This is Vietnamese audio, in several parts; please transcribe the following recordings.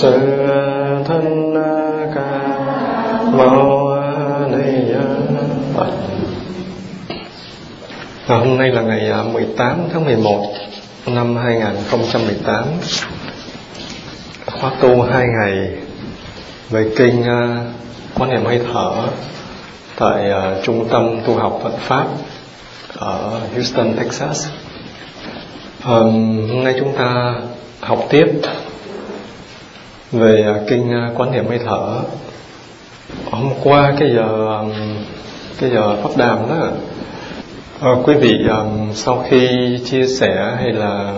sư thân ca. Mâu ni phật à, hôm nay là ngày à, 18 tháng 11 năm 2018 khóa tu hai ngày về kinh à, quan niệm hơi thở tại à, trung tâm tu học Phật pháp ở Houston, Texas. Hôm nay chúng ta học tiếp về à, kinh à, quán niệm hơi thở. Hôm qua cái giờ cái giờ pháp đàm đó, ờ, quý vị sau khi chia sẻ hay là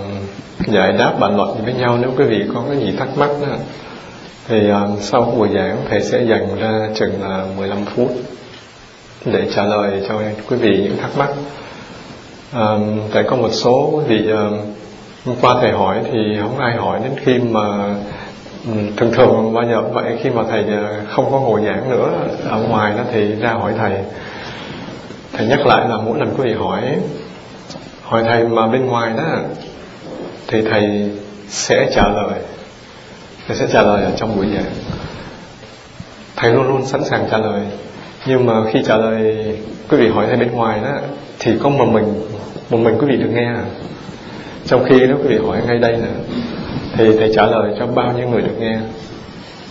giải đáp bàn luận với nhau nếu quý vị có cái gì thắc mắc đó, thì sau buổi giảng thầy sẽ dành ra chừng là 15 phút để trả lời cho quý vị những thắc mắc tại có một số quý vị hôm qua thầy hỏi thì không ai hỏi đến khi mà Ừ, thường thường bao giờ vậy khi mà thầy ờ, không có ngồi giảng nữa ở ngoài đó thì ra hỏi thầy. Thầy nhắc lại là mỗi lần quý vị hỏi hỏi thầy mà bên ngoài đó thì thầy sẽ trả lời, thầy sẽ trả lời ở trong buổi giảng. Thầy luôn luôn sẵn sàng trả lời. Nhưng mà khi trả lời quý vị hỏi thầy bên ngoài đó thì có một mình một mình quý vị được nghe. Trong khi nếu quý vị hỏi ngay đây nè thì thầy trả lời cho bao nhiêu người được nghe.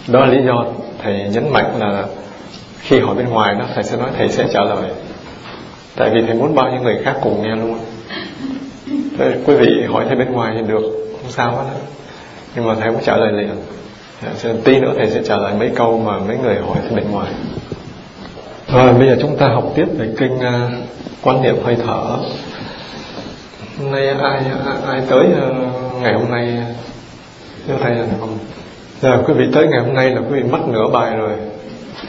Đó là lý do thầy nhấn mạnh là khi hỏi bên ngoài đó thầy sẽ nói thầy sẽ trả lời. Tại vì thầy muốn bao nhiêu người khác cùng nghe luôn. Thế quý vị hỏi thầy bên ngoài thì được không sao hết nhưng mà thầy cũng trả lời liền. Cho nên tí nữa thầy sẽ trả lời mấy câu mà mấy người hỏi thầy bên ngoài. Rồi bây giờ chúng ta học tiếp về kinh uh, quan niệm hơi thở. Hôm nay ai ai tới uh, ngày hôm nay? Nếu thầy là không? Dạ, quý vị tới ngày hôm nay là quý vị mất nửa bài rồi.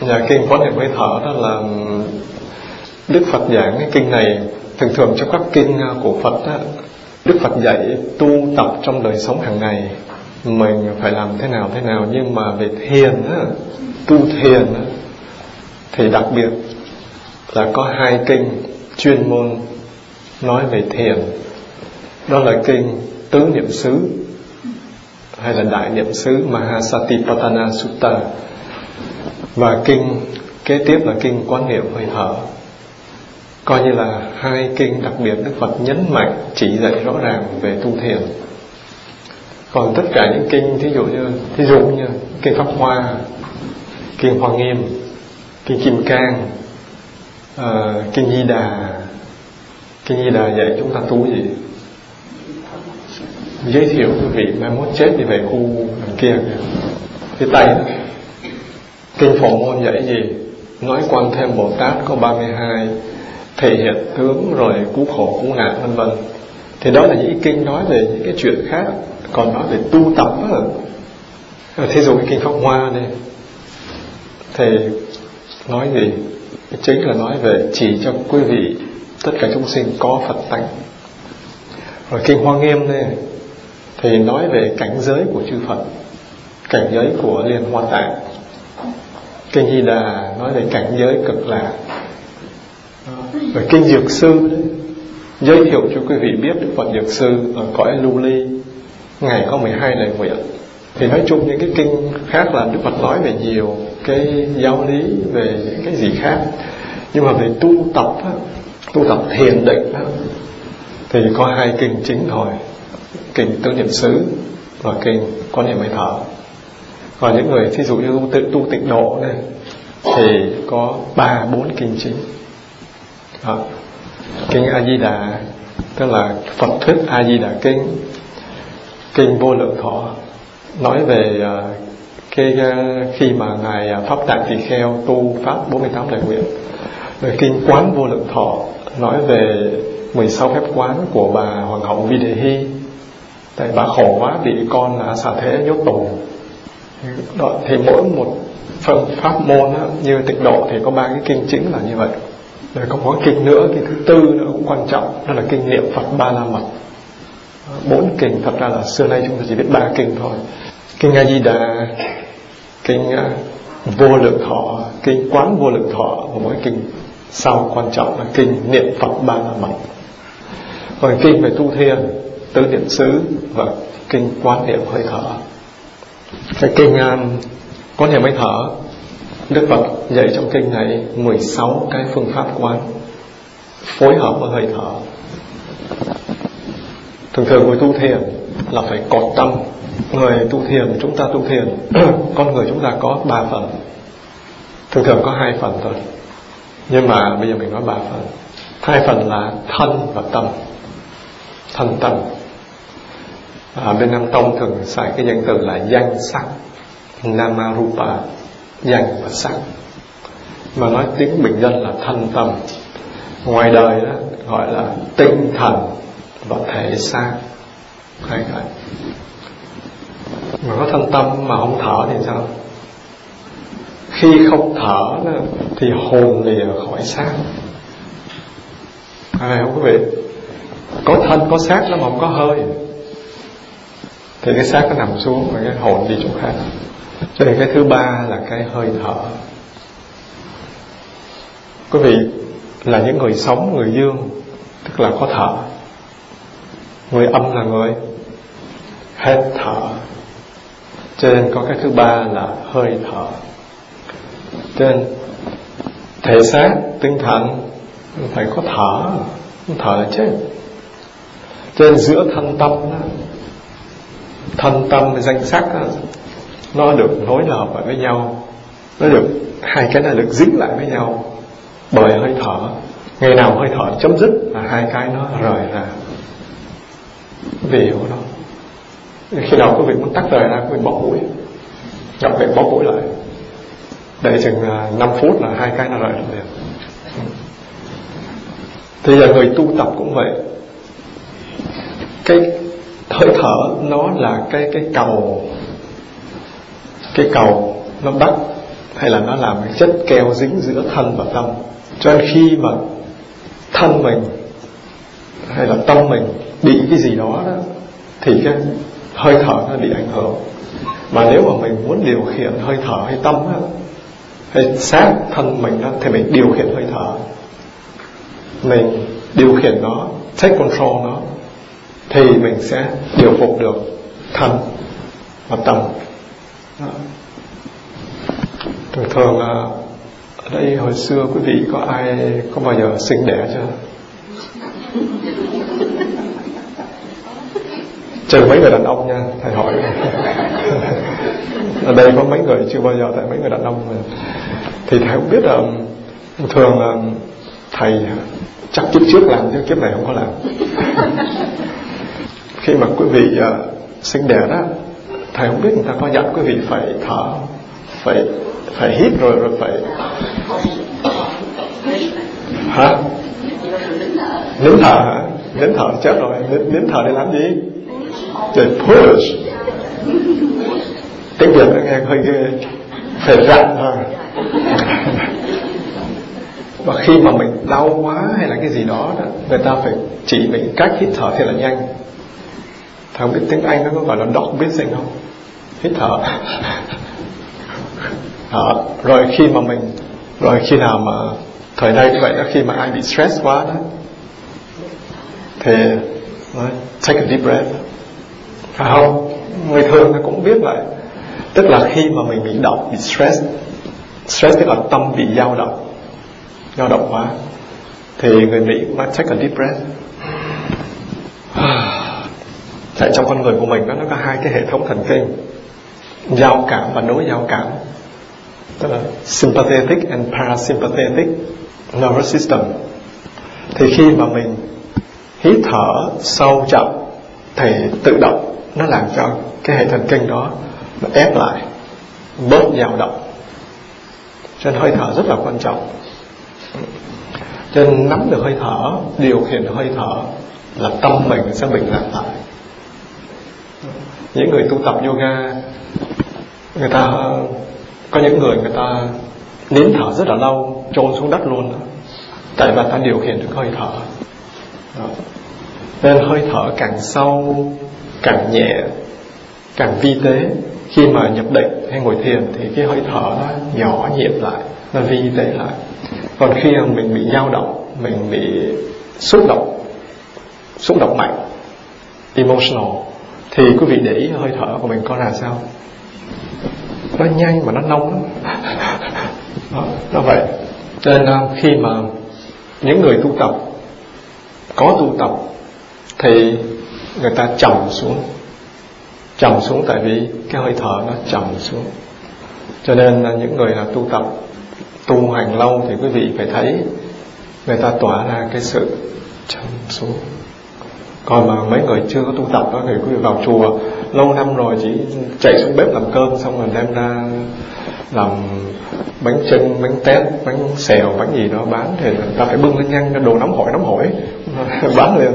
Nhà kinh Quán niệm hơi thở đó là Đức Phật giảng cái kinh này Thường thường trong các kinh à, của Phật đó, Đức Phật dạy tu tập trong đời sống hàng ngày. Mình phải làm thế nào thế nào Nhưng mà về thiền đó, Tu thiền đó, thì đặc biệt là có hai kinh chuyên môn nói về thiền. Đó là kinh tứ niệm xứ hay là đại niệm xứ Mahasatipatthana Sutta. Và kinh kế tiếp là kinh quán niệm hơi thở. Coi như là hai kinh đặc biệt Đức Phật nhấn mạnh chỉ dạy rõ ràng về tu thiền. Còn tất cả những kinh thí dụ như thí dụ như kinh pháp hoa kinh hoa nghiêm kinh kim cang uh, kinh di đà kinh di đà dạy chúng ta tu gì? Giới thiệu quý vị mai mốt chết thì về khu kia. Kìa phía tây kinh phổ môn dạy gì? Nói quan thêm bồ tát có 32 thể hiện tướng rồi cứu khổ cứu nạn, vân vân. Thì đó là những kinh nói về những cái chuyện khác, còn nói về tu tập đó. Ờ, thí dụ cái kinh pháp hoa đây. Thì nói gì? Chính là nói về chỉ cho quý vị, tất cả chúng sinh có phật tánh. Rồi kinh hoa nghiêm đây thì nói về cảnh giới của chư phật, cảnh giới của liên hoa tạng. Kinh di đà nói về cảnh giới cực lạc. Ờ, rồi kinh dược sư đấy giới thiệu cho quý vị biết đức phật dược sư ở cõi lưu ly, ngày có 12 lời nguyện. Thì nói chung những cái kinh khác là đức phật nói về nhiều cái giáo lý, về những cái gì khác. Nhưng mà về tu tập tu tập thiền định thì có hai kinh chính thôi kinh tướng niệm xứ và kinh quan niệm hơi thở. Và những người thí dụ như tu, tu tịnh độ này thì có ba bốn kinh chính. Đó. kinh a di đà tức là phật thuyết a di đà kinh. Kinh vô lượng thọ nói về à, cái à, khi mà ngài à, pháp tạng tỳ kheo tu pháp 48 đại nguyện. Rồi kinh quán vô lượng thọ nói về 16 phép quán của bà hoàng hậu Vi Đề Hy tại bà khổ quá bị con là xả thế nhốt tù. Đó, thì mỗi một phần pháp môn á, như tịnh độ thì có ba cái kinh chính là như vậy. Rồi có một kinh nữa kinh thứ tư nữa cũng quan trọng đó là kinh niệm phật ba la mật. Bốn kinh thật ra là xưa nay chúng ta chỉ biết ba kinh thôi. Kinh a di đà kinh à, vô lượng thọ kinh quán vô lượng thọ và mỗi kinh sau quan trọng là kinh niệm phật ba la mật. Còn kinh về tu thiền tứ niệm xứ và kinh quán niệm hơi thở. Cái kinh à, um, có niệm hơi thở Đức Phật dạy trong kinh này 16 cái phương pháp quán phối hợp với hơi thở. Thường thường người tu thiền là phải cột tâm. Người tu thiền chúng ta tu thiền con người chúng ta có ba phần. Thường thường có hai phần thôi. Nhưng mà bây giờ mình nói ba phần. Hai phần là thân và tâm. Thân tâm à, bên nam tông thường xài cái danh từ là danh sắc namarupa danh và sắc. Mà nói tiếng bình dân là thanh tâm ngoài đời đó gọi là tinh thần và thể xác. Hai vậy mà có thanh tâm mà không thở thì sao? Khi không thở đó, thì hồn lìa khỏi xác. À, không quý vị có thân có xác nó mà không có hơi thì cái xác nó nằm xuống và cái hồn đi chỗ khác. Cho nên cái thứ ba là cái hơi thở. Quý vị là những người sống người dương tức là có thở. Người âm là người hết thở. Cho nên có cái thứ ba là hơi thở. Cho nên thể xác tinh thần phải có thở. Thở là chết. Cho nên giữa thân tâm đó, thân tâm danh sắc đó, nó được nối hợp lại với nhau. Nó được hai cái này được dính lại với nhau. Bởi hơi thở ngày nào hơi thở chấm dứt là hai cái nó rời ra. Vì hiểu đó khi nào quý vị muốn tắt rời ra quý vị bỏ mũi. Gặp vậy bó mũi lại. Để chừng ờ, 5 phút là hai cái nó rời liền. Thì giờ người tu tập cũng vậy. Cái hơi thở nó là cái cái cầu cái cầu nó bắt hay là nó làm cái chất keo dính giữa thân và tâm. Cho nên khi mà thân mình hay là tâm mình bị cái gì đó, đó thì cái hơi thở nó bị ảnh hưởng. Mà nếu mà mình muốn điều khiển hơi thở hay tâm đó, hay sát thân mình đó, thì mình điều khiển hơi thở. Mình điều khiển nó take control nó thì mình sẽ điều phục được thân và tâm. Đó. thường thường là ở đây hồi xưa quý vị có ai có bao giờ sinh đẻ chưa? Trừ mấy người đàn ông nha thầy hỏi. Ở đây có mấy người chưa bao giờ tại mấy người đàn ông thì thầy không biết là thường là thầy chắc kiếp trước làm chứ kiếp này không có làm khi mà quý vị uh, sinh đẻ đó thầy không biết người ta có dặn quý vị phải thở phải phải hít rồi rồi phải hả? Nín thở hả? Nín thở chết rồi nín, nín thở để làm gì? Để push. Tiếng việt nó nghe hơi ghê. Phải rặn thôi. Và khi mà mình đau quá hay là cái gì đó, đó người ta phải chỉ mình cách hít thở thì là nhanh thầy không biết tiếng anh nó có gọi là dog breathing không? Hít thở. Đó. rồi khi mà mình rồi khi nào mà thời nay như vậy đó khi mà ai bị stress quá đó thì nói, take a deep breath. Phải không? Người thường nó cũng biết vậy. Tức là khi mà mình bị động bị stress stress tức là tâm bị dao động dao động quá thì người mỹ cũng take a deep breath. tại trong con người của mình đó, nó có hai cái hệ thống thần kinh giao cảm và đối giao cảm. Tức là sympathetic and parasympathetic nervous system. Thì khi mà mình hít thở sâu chậm thì tự động nó làm cho cái hệ thần kinh đó nó ép lại bớt dao động. Cho nên hơi thở rất là quan trọng. Cho nên nắm được hơi thở điều khiển được hơi thở là tâm mình sẽ bình lặng lại những người tu tập yoga, người ta có những người người ta nín thở rất là lâu, trôn xuống đất luôn đó. tại vì ta điều khiển được hơi thở đó. nên hơi thở càng sâu, càng nhẹ, càng vi tế khi mà nhập định hay ngồi thiền thì cái hơi thở nó nhỏ nhịp lại, nó vi tế lại còn khi mà mình bị dao động, mình bị xúc động xúc động mạnh, emotional thì quý vị để ý hơi thở của mình có ra sao? Nó nhanh mà nó nông đó, nó vậy. Nên à, khi mà những người tu tập có tu tập thì người ta trầm xuống. Trầm xuống tại vì cái hơi thở nó trầm xuống. Cho nên là những người là tu tập tu hành lâu thì quý vị phải thấy người ta tỏa ra cái sự trầm xuống còn mà mấy người chưa có tu tập đó thì quý vị vào chùa lâu năm rồi chỉ chạy xuống bếp làm cơm xong rồi đem ra làm bánh chân bánh tét bánh xèo bánh gì đó bán thì người ta phải bưng lên nhanh đồ nóng hổi nóng hổi bán liền.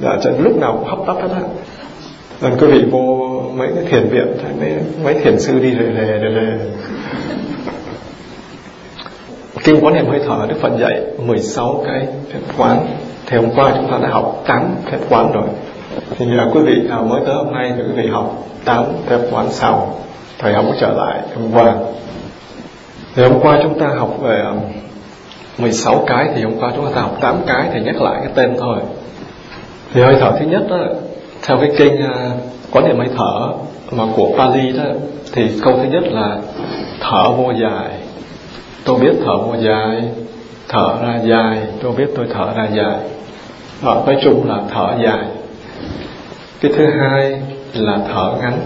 Dạ, cho lúc nào cũng hấp tấp hết á. Nên quý vị vô mấy cái thiền viện thấy mấy, mấy thiền sư đi rề rề rề rề Kinh quán niệm hơi thở Đức Phật dạy 16 cái phép quán. Thì hôm qua chúng ta đã học tám phép quán rồi. Thì là quý vị nào mới tới hôm nay thì quý vị học tám phép quán sau. Thầy không có trở lại hôm qua. Thì hôm qua chúng ta học về um, 16 cái. Thì hôm qua chúng ta học 8 cái Thì nhắc lại cái tên thôi. Thì hơi thở thứ nhất đó, Theo cái kinh uh, quán niệm hơi thở Mà của Pali đó, Thì câu thứ nhất là Thở vô dài. Tôi biết thở vô dài, thở ra dài, tôi biết tôi thở ra dài thở nói chung là thở dài. Cái thứ hai là thở ngắn.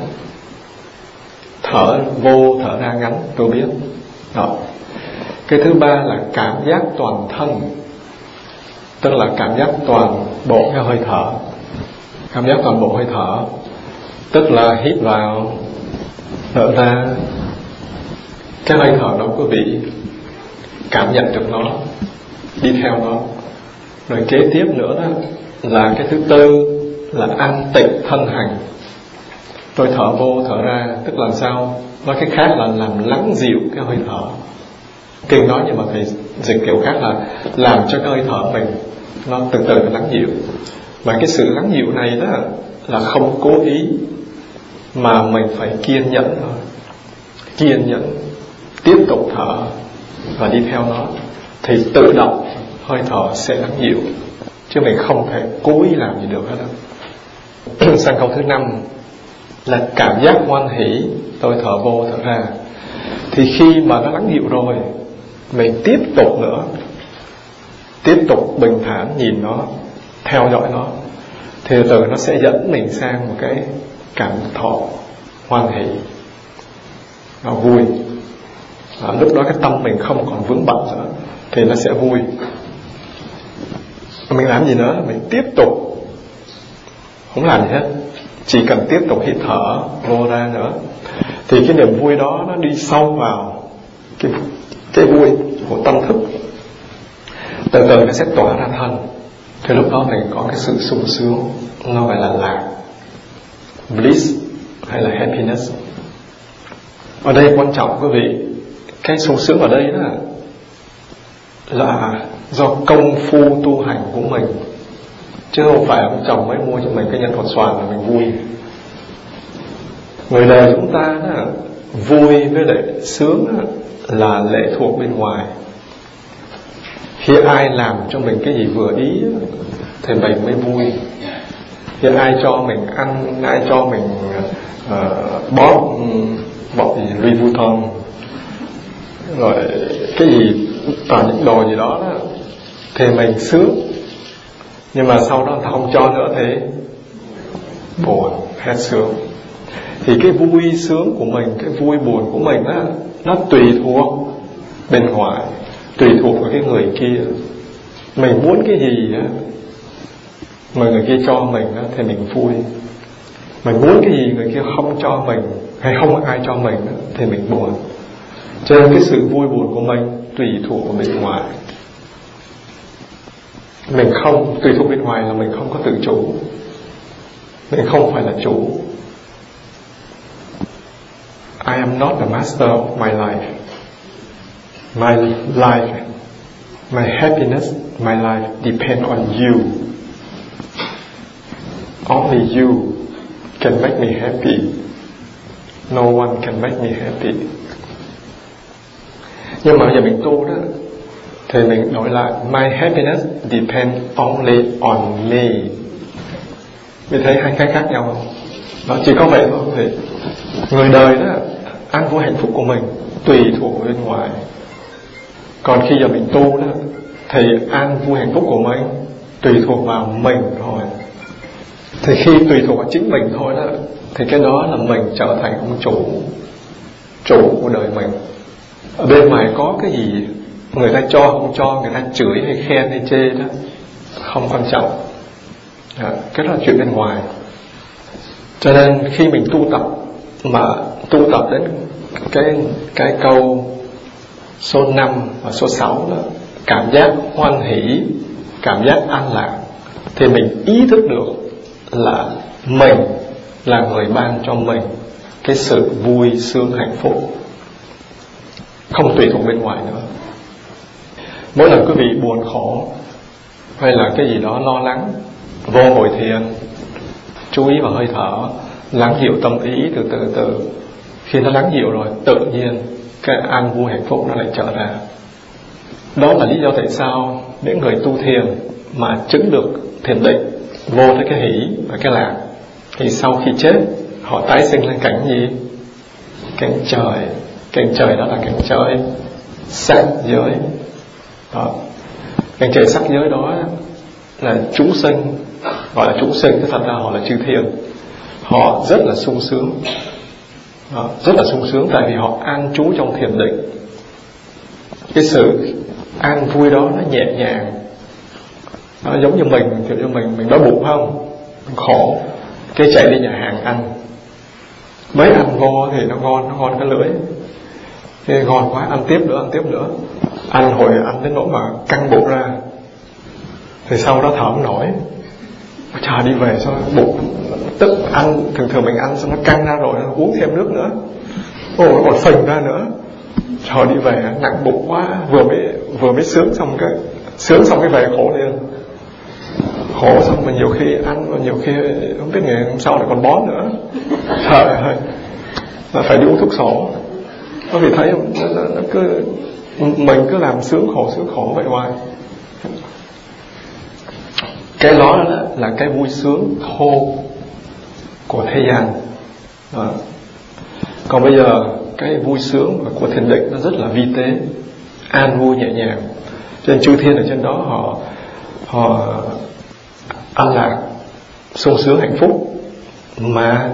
Thở vô, thở ra ngắn, tôi biết. Đó. Cái thứ ba là cảm giác toàn thân. Tức là cảm giác toàn bộ cái hơi thở. Cảm giác toàn bộ hơi thở. Tức là hít vào, thở ra. Cái hơi thở đó quý vị cảm nhận được nó, đi theo nó rồi kế tiếp nữa đó là cái thứ tư là an tịnh thân hành. Tôi thở vô, thở ra, tức là sao? Nói cái khác là làm lắng dịu cái hơi thở. Kinh nói nhưng mà thầy dịch kiểu khác là làm cho cái hơi thở mình nó từ từ nó lắng dịu. Và cái sự lắng dịu này đó là không cố ý, mà mình phải kiên nhẫn thôi. Kiên nhẫn, tiếp tục thở và đi theo nó. Thì tự động hơi thở sẽ lắng dịu chứ mình không thể cố ý làm gì được hết đâu sang câu thứ năm là cảm giác hoan hỷ tôi thở vô thở ra. Thì khi mà nó lắng dịu rồi mình tiếp tục nữa tiếp tục bình thản nhìn nó theo dõi nó thì từ nó sẽ dẫn mình sang một cái cảm thọ hoan hỷ. Nó vui. À, lúc đó cái tâm mình không còn vướng bận nữa thì nó sẽ vui mình làm gì nữa? Mình tiếp tục. Không làm gì hết. Chỉ cần tiếp tục hít thở, vô ra nữa. Thì cái niềm vui đó nó đi sâu vào cái cái vui của tâm thức. Từ từ nó sẽ tỏa ra thân. Thì lúc đó mình có cái sự sung sướng, nó gọi là lạc, bliss hay là happiness. Ở đây quan trọng quý vị, cái sung sướng ở đây đó là do công phu tu hành của mình. Chứ không phải ông chồng mới mua cho mình cái nhân thuật xoàn là mình vui. Người đời chúng ta đó vui với lại sướng đó, là lệ thuộc bên ngoài. Khi ai làm cho mình cái gì vừa ý thì mình mới vui. Khi ai cho mình ăn ai cho mình uh, bóp bóp gì Louis Vuitton rồi cái gì toàn những đồ gì đó, đó thì mình sướng nhưng mà sau đó ta không cho nữa thì buồn hết sướng. Thì cái vui sướng của mình cái vui buồn của mình á nó tùy thuộc bên ngoài tùy thuộc vào cái người kia. Mình muốn cái gì á mà người kia cho mình á thì mình vui. Mình muốn cái gì người kia không cho mình hay không ai cho mình á, thì mình buồn. Cho nên cái sự vui buồn của mình tùy thuộc vào bên ngoài mình không, tùy thuộc bên ngoài là mình không có tự chủ. Mình không phải là chủ. I am not the master of my life. My life, my happiness, my life depend on you. Only you can make me happy. No one can make me happy. Nhưng mà bây giờ mình tu đó thì mình đổi lại, my happiness depend only on me. Mình thấy hai cái khác nhau. Không nó chỉ có vậy thôi. Thì người đời đó an vui hạnh phúc của mình, tùy thuộc bên ngoài. Còn khi giờ mình tu đó, thì an vui hạnh phúc của mình, tùy thuộc vào mình thôi. Thì khi tùy thuộc vào chính mình thôi đó, thì cái đó là mình trở thành ông chủ chủ của đời mình. Ở bên ngoài có cái gì người ta cho không cho người ta chửi hay khen hay chê đó. Không quan trọng. À, cái đó là chuyện bên ngoài. Cho nên khi mình tu tập mà tu tập đến cái cái câu số 5 và số 6 đó cảm giác hoan hỷ cảm giác an lạc thì mình ý thức được là mình là người ban cho mình cái sự vui sướng hạnh phúc. Không tùy thuộc bên ngoài nữa mỗi lần quý vị buồn khổ hay là cái gì đó lo lắng, vô hồi thiền, chú ý vào hơi thở, lắng dịu tâm ý từ từ từ. Khi nó lắng dịu rồi, tự nhiên cái an vui hạnh phúc nó lại trở ra. Đó là lý do tại sao những người tu thiền mà chứng được thiền định vô tới cái hỷ và cái lạc, thì sau khi chết, họ tái sinh lên cảnh gì? Cảnh trời. Cảnh trời đó là cảnh trời, sắc giới đó. cảnh trời sắc giới đó là chúng sinh gọi là chúng sinh chứ thật ra họ là chư thiên. Họ rất là sung sướng. Đó, rất là sung sướng tại vì họ an trú trong thiền định. Cái sự an vui đó nó nhẹ nhàng. Nó giống như mình kiểu như mình mình đói bụng không? Mình khổ. Cái chạy đi nhà hàng ăn. Mới ăn vô thì nó ngon nó ngon cái lưỡi. Thì ngon quá ăn tiếp nữa ăn tiếp nữa anh hồi anh đến nỗi mà căng bụng ra. Thì sau đó thở không nổi. Chờ đi về sao bụng tức ăn thường thường mình ăn xong nó căng ra rồi nó uống thêm nước nữa. Ồ nó còn phình ra nữa. Chờ đi về nặng bụng quá. Vừa mới vừa mới sướng xong cái sướng xong cái về khổ liền khổ xong mà nhiều khi ăn mà nhiều khi không biết ngày hôm sau lại còn bón nữa. Trời ơi là phải đi uống thuốc sổ. Có vì thấy không? Nó, nó, nó cứ mình cứ làm sướng khổ sướng khổ vậy hoài. Cái đó là, là cái vui sướng thô của thế gian. Đó. còn bây giờ cái vui sướng của thiền định nó rất là vi tế an vui nhẹ nhàng. Cho nên chư thiên ở trên đó họ họ an lạc sung sướng hạnh phúc mà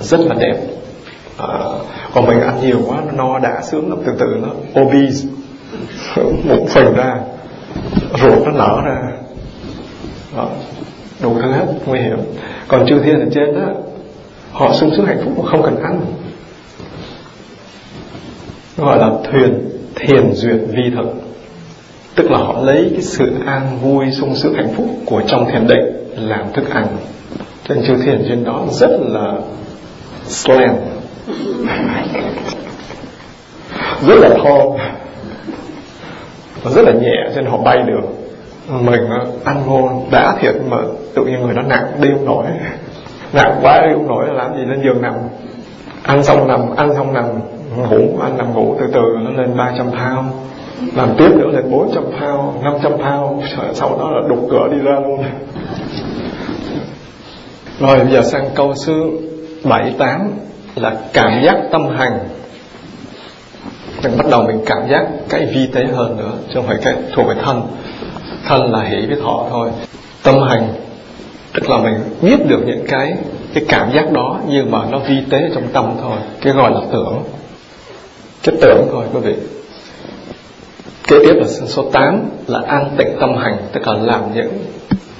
rất là đẹp à, còn mình ăn nhiều quá nó no đã sướng lắm. Từ từ nó obese. Một phần ra. Ruột nó nở ra. Đó, đủ thứ hết nguy hiểm. Còn chư thiên ở trên đó họ sung sướng hạnh phúc mà không cần ăn. Gọi là thuyền thiền duyệt vi thực. Tức là họ lấy cái sự an vui sung sướng hạnh phúc của trong thiền định làm thức ăn. Trên chư thiền trên đó rất là slam rất là thô. Và rất là nhẹ, cho nên họ bay được. Mình ờ, ăn vô, đã thiệt mà tự nhiên người nó nặng, đi không nổi. Nặng quá, đi không nổi là làm gì lên giường nằm. Ăn xong nằm, ăn xong nằm, ngủ, ăn nằm ngủ từ từ, nó lên 300 thao. Làm tiếp nữa lên 400 thao 500 thao. Sau đó là đục cửa đi ra luôn. Rồi bây giờ sang câu số 7 8 là cảm giác tâm hành. Mình bắt đầu mình cảm giác cái vi tế hơn nữa, chứ không phải cái thuộc về thân. Thân là hỷ với thọ thôi. Tâm hành, tức là mình biết được những cái cái cảm giác đó, nhưng mà nó vi tế trong tâm thôi. Cái gọi là tưởng. Cái tưởng thôi, quý vị. Kế tiếp là số 8 là an tịnh tâm hành, tức là làm những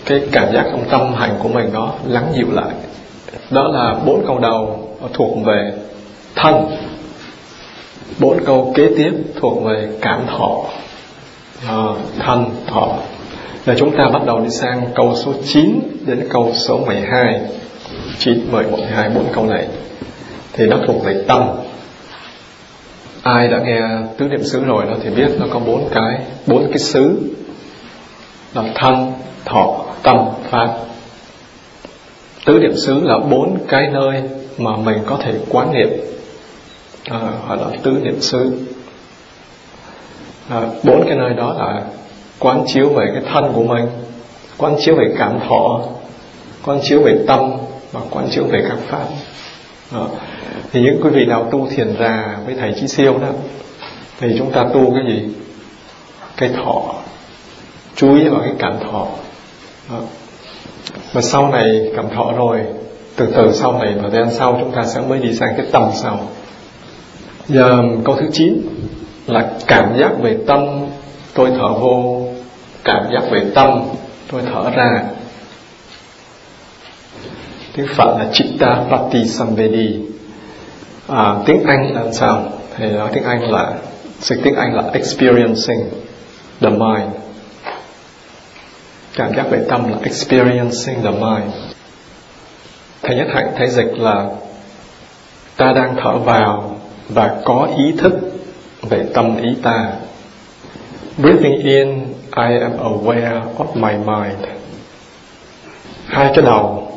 cái cảm giác trong tâm hành của mình đó, lắng dịu lại đó là bốn câu đầu thuộc về thân. Bốn câu kế tiếp thuộc về cảm thọ. À, thân thọ. Là chúng ta bắt đầu đi sang câu số 9 đến câu số 12 9, 10, 12, bốn câu này thì nó thuộc về tâm. Ai đã nghe tứ niệm xứ rồi đó thì biết nó có bốn cái bốn cái xứ là thân thọ tâm pháp tứ niệm xứ là bốn cái nơi mà mình có thể quán niệm. À, gọi là tứ niệm xứ. À, bốn cái nơi đó là quán chiếu về cái thân của mình quán chiếu về cảm thọ quán chiếu về tâm và quán chiếu về các pháp. Đó. thì những quý vị nào tu thiền ra với thầy chí siêu đó thì chúng ta tu cái gì? Cái thọ chú ý vào cái cảm thọ. Đó mà sau này cảm thọ rồi từ từ sau này và thời gian sau chúng ta sẽ mới đi sang cái tầm sau. Giờ câu thứ 9 là cảm giác về tâm tôi thở vô cảm giác về tâm tôi thở ra. Tiếng phật là chitta pati samvedi à, tiếng anh là sao? Thì nói tiếng anh là dịch tiếng anh là experiencing the mind cảm giác về tâm là experiencing the mind. Thầy nhất hạnh thầy dịch là ta đang thở vào và có ý thức về tâm ý ta. Breathing in I am aware of my mind. Hai cái đầu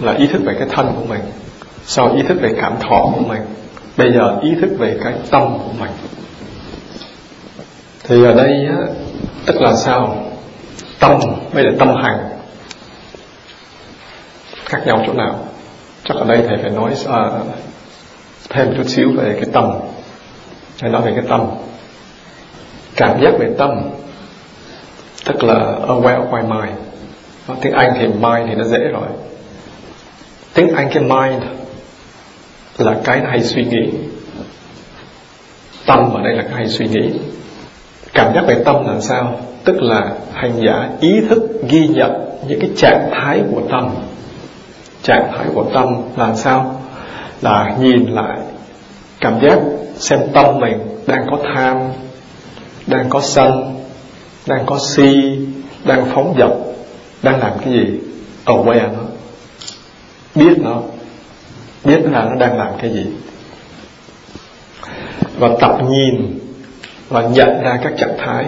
là ý thức về cái thân của mình sau ý thức về cảm thọ của mình. Bây giờ ý thức về cái tâm của mình. Thì ở đây á, tức là sao? Tâm đây là tâm hành. Khác nhau chỗ nào? Chắc ở đây thầy phải nói à, thêm chút xíu về cái tâm. Thầy nói về cái tâm. Cảm giác về tâm tức là aware of my mind. Tiếng anh thì mind thì nó dễ rồi. Tiếng anh cái mind là cái hay suy nghĩ. Tâm ở đây là cái hay suy nghĩ cảm giác về tâm là sao? Tức là hành giả ý thức ghi nhận những cái trạng thái của tâm. Trạng thái của tâm là sao? Là nhìn lại cảm giác xem tâm mình đang có tham, đang có sân, đang có si, đang phóng dật, đang làm cái gì? Aware nó. Biết nó. Biết là nó đang làm cái gì. Và tập nhìn và nhận ra các trạng thái.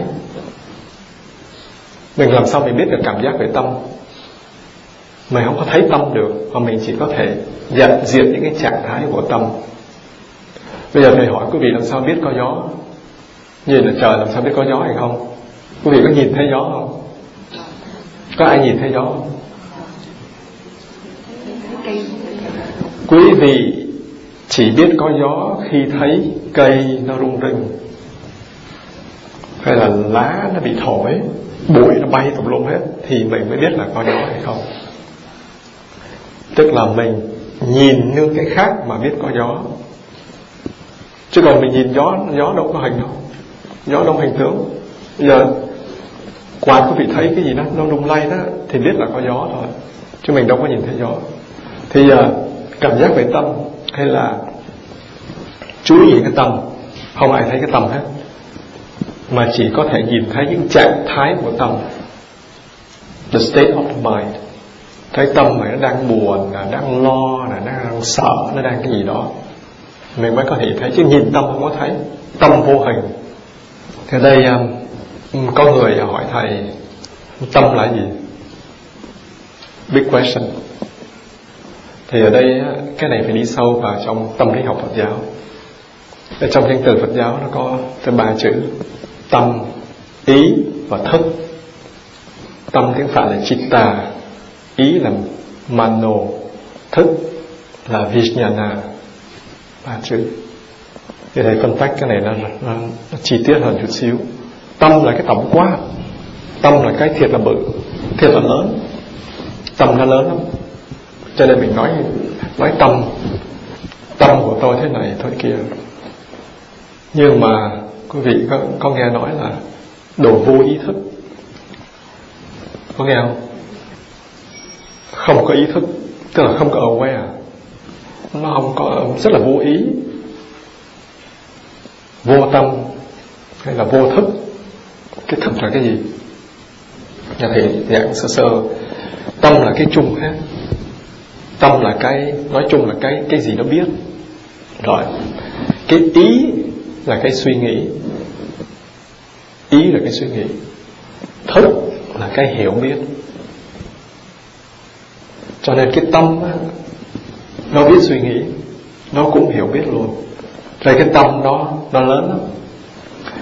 Mình làm sao mình biết được cảm giác về tâm. Mình không có thấy tâm được, mà mình chỉ có thể nhận diện những cái trạng thái của tâm. Bây giờ thầy hỏi quý vị làm sao biết có gió? Nhìn là trời làm sao biết có gió hay không? Quý vị có nhìn thấy gió không? Có ai nhìn thấy gió không? Quý vị chỉ biết có gió khi thấy cây nó rung rinh hay là lá nó bị thổi, bụi nó bay tùm lum hết, thì mình mới biết là có gió hay không. Tức là mình nhìn như cái khác mà biết có gió chứ còn mình nhìn gió gió đâu có hình đâu. Gió đâu hình tướng. Bây giờ quan quý vị thấy cái gì đó, nó lung lay đó, thì biết là có gió thôi. Chứ mình đâu có nhìn thấy gió thì giờ cảm giác về tâm hay là chú ý cái tâm? Không ai thấy cái tâm hết mà chỉ có thể nhìn thấy những trạng thái của tâm. The state of the mind. Thấy tâm này nó đang buồn, là đang lo, là đang sợ, nó đang cái gì đó. Mình mới có thể thấy, chứ nhìn tâm không có thấy. Tâm vô hình. Thì đây um, có người hỏi thầy, tâm là gì? Big question. Thì ở đây uh, cái này phải đi sâu vào trong tâm lý học Phật giáo. Ở trong danh từ Phật giáo nó có tới ba chữ tâm ý và thức. Tâm tiếng phạn là chitta ý là mano thức là vijnana. Ba chữ. Thì thầy phân tách cái này nó, nó, nó chi tiết hơn chút xíu. Tâm là cái tổng quát. Tâm là cái thiệt là bự. Thiệt là lớn. Tâm nó lớn lắm. Cho nên mình nói nói tâm. Tâm của tôi thế này thôi kia nhưng mà quý vị có, có nghe nói là đồ vô ý thức. Có nghe không? Không có ý thức tức là không có aware. Nó không có rất là vô ý. Vô tâm hay là vô thức. Cái thức là cái gì? Nhà thầy dạng sơ sơ. Tâm là cái chung hết. Tâm là cái nói chung là cái cái gì nó biết. Rồi cái ý là cái suy nghĩ. Ý là cái suy nghĩ. Thức là cái hiểu biết. Cho nên cái tâm á, nó biết suy nghĩ nó cũng hiểu biết luôn. Rồi cái tâm đó nó lớn lắm.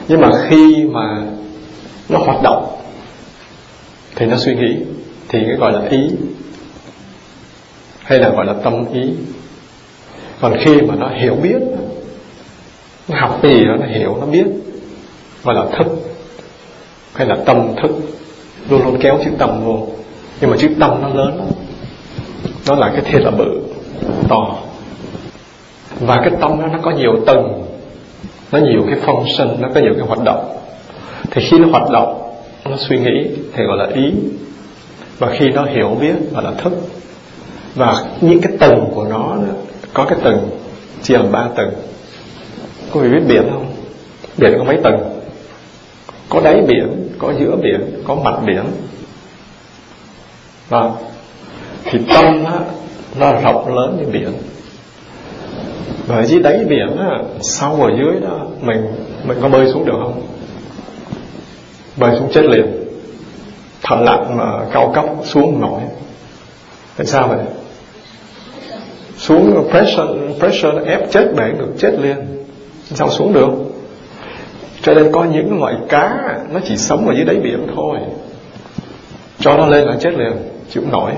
Nhưng mà khi mà nó hoạt động thì nó suy nghĩ thì cái gọi là ý hay là gọi là tâm ý. Còn khi mà nó hiểu biết nó học cái gì đó nó hiểu, nó biết. Gọi là thức, hay là tâm thức. Luôn luôn kéo chữ tâm vô. Nhưng mà chữ tâm nó lớn lắm. Nó là cái thiệt là bự, to. Và cái tâm đó, nó có nhiều tầng. Nó nhiều cái function, nó có nhiều cái hoạt động. Thì khi nó hoạt động, nó suy nghĩ thì gọi là ý. Và khi nó hiểu biết, gọi là thức. Và những cái tầng của nó có cái tầng chia làm ba tầng. Quý vị biết biển không? Biển có mấy tầng? Có đáy biển có giữa biển có mặt biển. Và thì tâm á, nó rộng lớn như biển. Và dưới đáy biển á, sâu ở dưới đó mình mình có bơi xuống được không? Bơi xuống chết liền. Thầm lặng mà cao cấp xuống nổi. Tại sao vậy? Xuống pressure pressure ép chết bể được chết liền sao xuống được? Cho nên có những loại cá, nó chỉ sống ở dưới đáy biển thôi. Cho nó lên là chết liền, chịu nổi.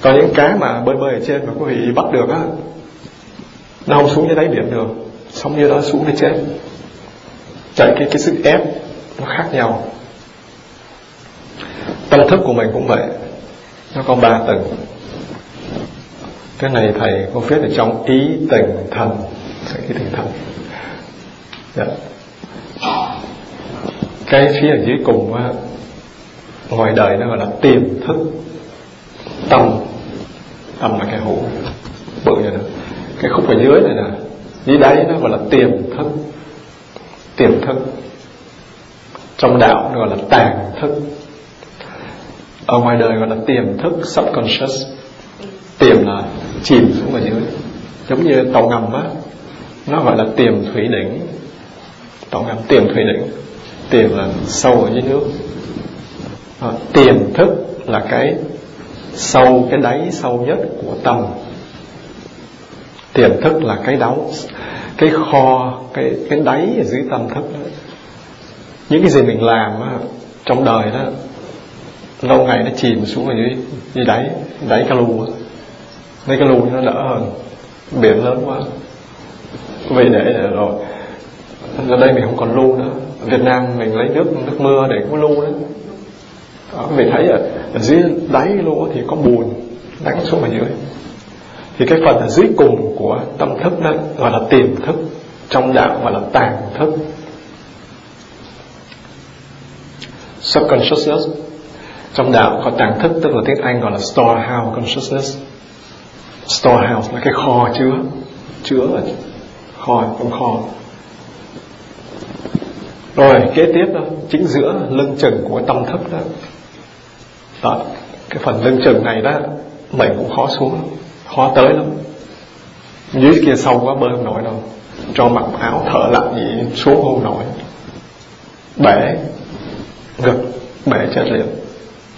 Còn những cá mà bơi bơi ở trên mà quý vị bắt được á, nó không xuống dưới đáy biển được. Sống như đó xuống thì chết. Chạy cái cái sức ép nó khác nhau. Tâm thức của mình cũng vậy. Nó có ba tầng. Cái này thầy có viết ở trong ý, tình, thần cái tình thông dạ. cái phía ở dưới cùng á, ngoài đời nó gọi là tiềm thức tâm. Tâm là cái hũ. Bự như này cái khúc ở dưới này nè dưới đáy nó gọi là tiềm thức. Tiềm thức. Trong đạo nó gọi là tàng thức. Ở ngoài đời gọi là tiềm thức subconscious. Tiềm là chìm xuống ở dưới. Giống như tàu ngầm á nó gọi là tiềm thủy đỉnh. Tổng hợp tiềm thủy đỉnh. Tiềm là sâu ở dưới nước. À, tiềm thức là cái sâu cái đáy sâu nhất của tâm. Tiềm thức là cái đáu cái kho cái cái đáy ở dưới tâm thức đó. những cái gì mình làm á, trong đời đó lâu ngày nó chìm xuống ở dưới dưới đáy đáy ca lu calo lu nó đỡ hơn. Biển lớn quá vì để rồi. Ở đây mình không còn lu nữa. Ở Việt Nam mình lấy nước nước mưa để có lu đấy. đó, thấy ở, ở dưới đáy lu thì có bùn đánh xuống ở dưới. Thì cái phần ở dưới cùng của tâm thức đó gọi là tiềm thức trong đạo gọi là tàng thức. Subconsciousness trong đạo có tàng thức tức là tiếng Anh gọi là storehouse consciousness. Storehouse là cái kho chứa chứa ở khỏi cũng khó rồi, kế tiếp đó, chính giữa lưng chừng của tâm thức đó. Đó, cái phần lưng chừng này đó mình cũng khó xuống, khó tới lắm. Dưới kia sâu quá bơi không nổi đâu. Cho mặc áo thở lạnh gì xuống không nổi. Bể, ngực, bể chết liền.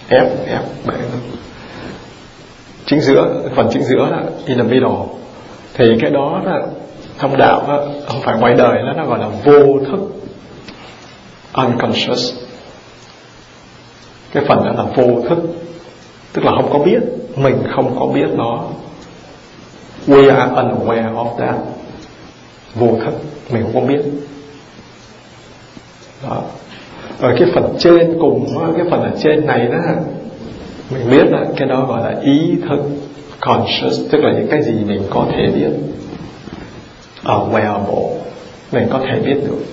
Ép ép, bể ngực chính giữa, phần chính giữa là in the middle. Thì cái đó là thông đạo đó, không phải ngoài đời đó nó gọi là vô thức unconscious. Cái phần đó là vô thức tức là không có biết mình không có biết nó. We are unaware of that. Vô thức mình không có biết. Đó. Ở cái phần trên cùng cái phần ở trên này đó mình biết là cái đó gọi là ý thức conscious tức là những cái gì mình có thể biết. Ờ, awareable mình có thể biết được.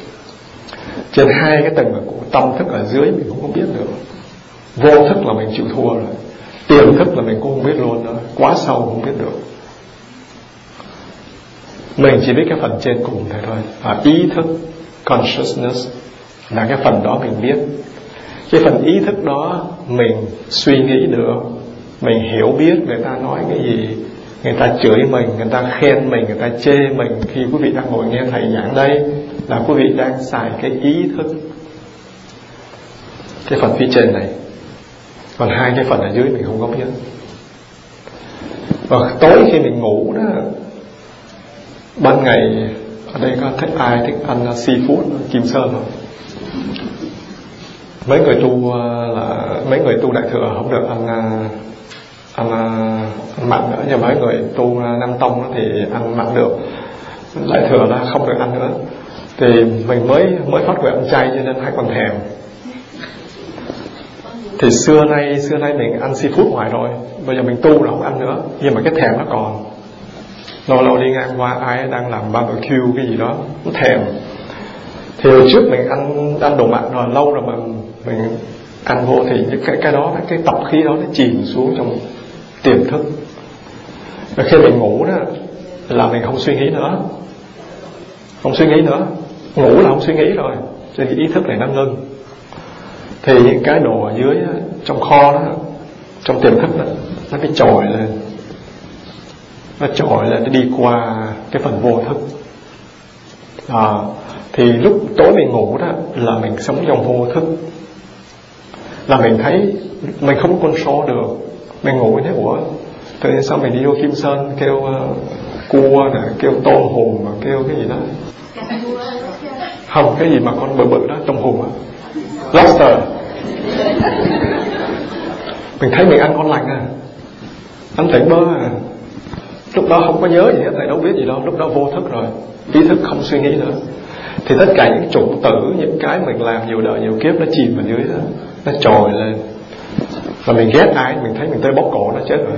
Trên hai cái tầng của tâm thức ở dưới mình cũng không biết được. Vô thức là mình chịu thua rồi. Tiềm thức là mình cũng không biết luôn nữa. Quá sâu không biết được. Mình chỉ biết cái phần trên cùng thôi thôi. Và ý thức, consciousness là cái phần đó mình biết. Cái phần ý thức đó mình suy nghĩ được. Mình hiểu biết người ta nói cái gì người ta chửi mình, người ta khen mình, người ta chê mình. Khi quý vị đang ngồi nghe thầy giảng đây, là quý vị đang xài cái ý thức. Cái phần phía trên này. Còn hai cái phần ở dưới mình không có biết. Và tối khi mình ngủ đó, ban ngày, ở đây có thích ai thích ăn seafood kim sơn không? Mấy người tu à, là, mấy người tu đại thừa không được ăn à, anh, ờ, ăn, mặn nữa. Nhưng mấy người tu ờ, nam tông thì ăn mặn được. Lại thừa là không được ăn nữa. Thì mình mới mới phát nguyện chay cho nên hay còn thèm. Thì xưa nay xưa nay mình ăn seafood ngoài rồi. Bây giờ mình tu là không ăn nữa. Nhưng mà cái thèm nó còn. Lâu lâu đi ngang qua ai đang làm barbecue cái gì đó nó thèm. Thì hồi trước mình ăn ăn đồ mặn rồi lâu rồi mà mình ăn vô thì những cái cái đó cái tập khí đó nó chìm xuống trong tiềm thức. Và khi mình ngủ đó là mình không suy nghĩ nữa. Không suy nghĩ nữa. Ngủ là không suy nghĩ rồi. Cho nên ý thức này nó ngưng. Thì những cái đồ ở dưới đó, trong kho đó trong tiềm thức đó nó bị trồi lên. Nó trồi lên nó đi qua cái phần vô thức. À, thì lúc tối mình ngủ đó là mình sống trong vô thức. Là mình thấy mình không có control được mình ngủ thế ủa? Tự nhiên sao mình đi vô kim sơn kêu uh, cua nè kêu tôm hùm mà kêu cái gì đó? Không cái gì mà con bự bự đó tôm hùm á. Lobster. Mình thấy mình ăn con lành à. Ăn tỉnh bơ à. Lúc đó không có nhớ gì hết tại đâu biết gì đâu lúc đó vô thức rồi. Ý thức không suy nghĩ nữa. Thì tất cả những chủng tử những cái mình làm nhiều đời nhiều kiếp nó chìm vào dưới đó nó trồi lên mà mình ghét ai, mình thấy mình tới bóp cổ, nó chết rồi.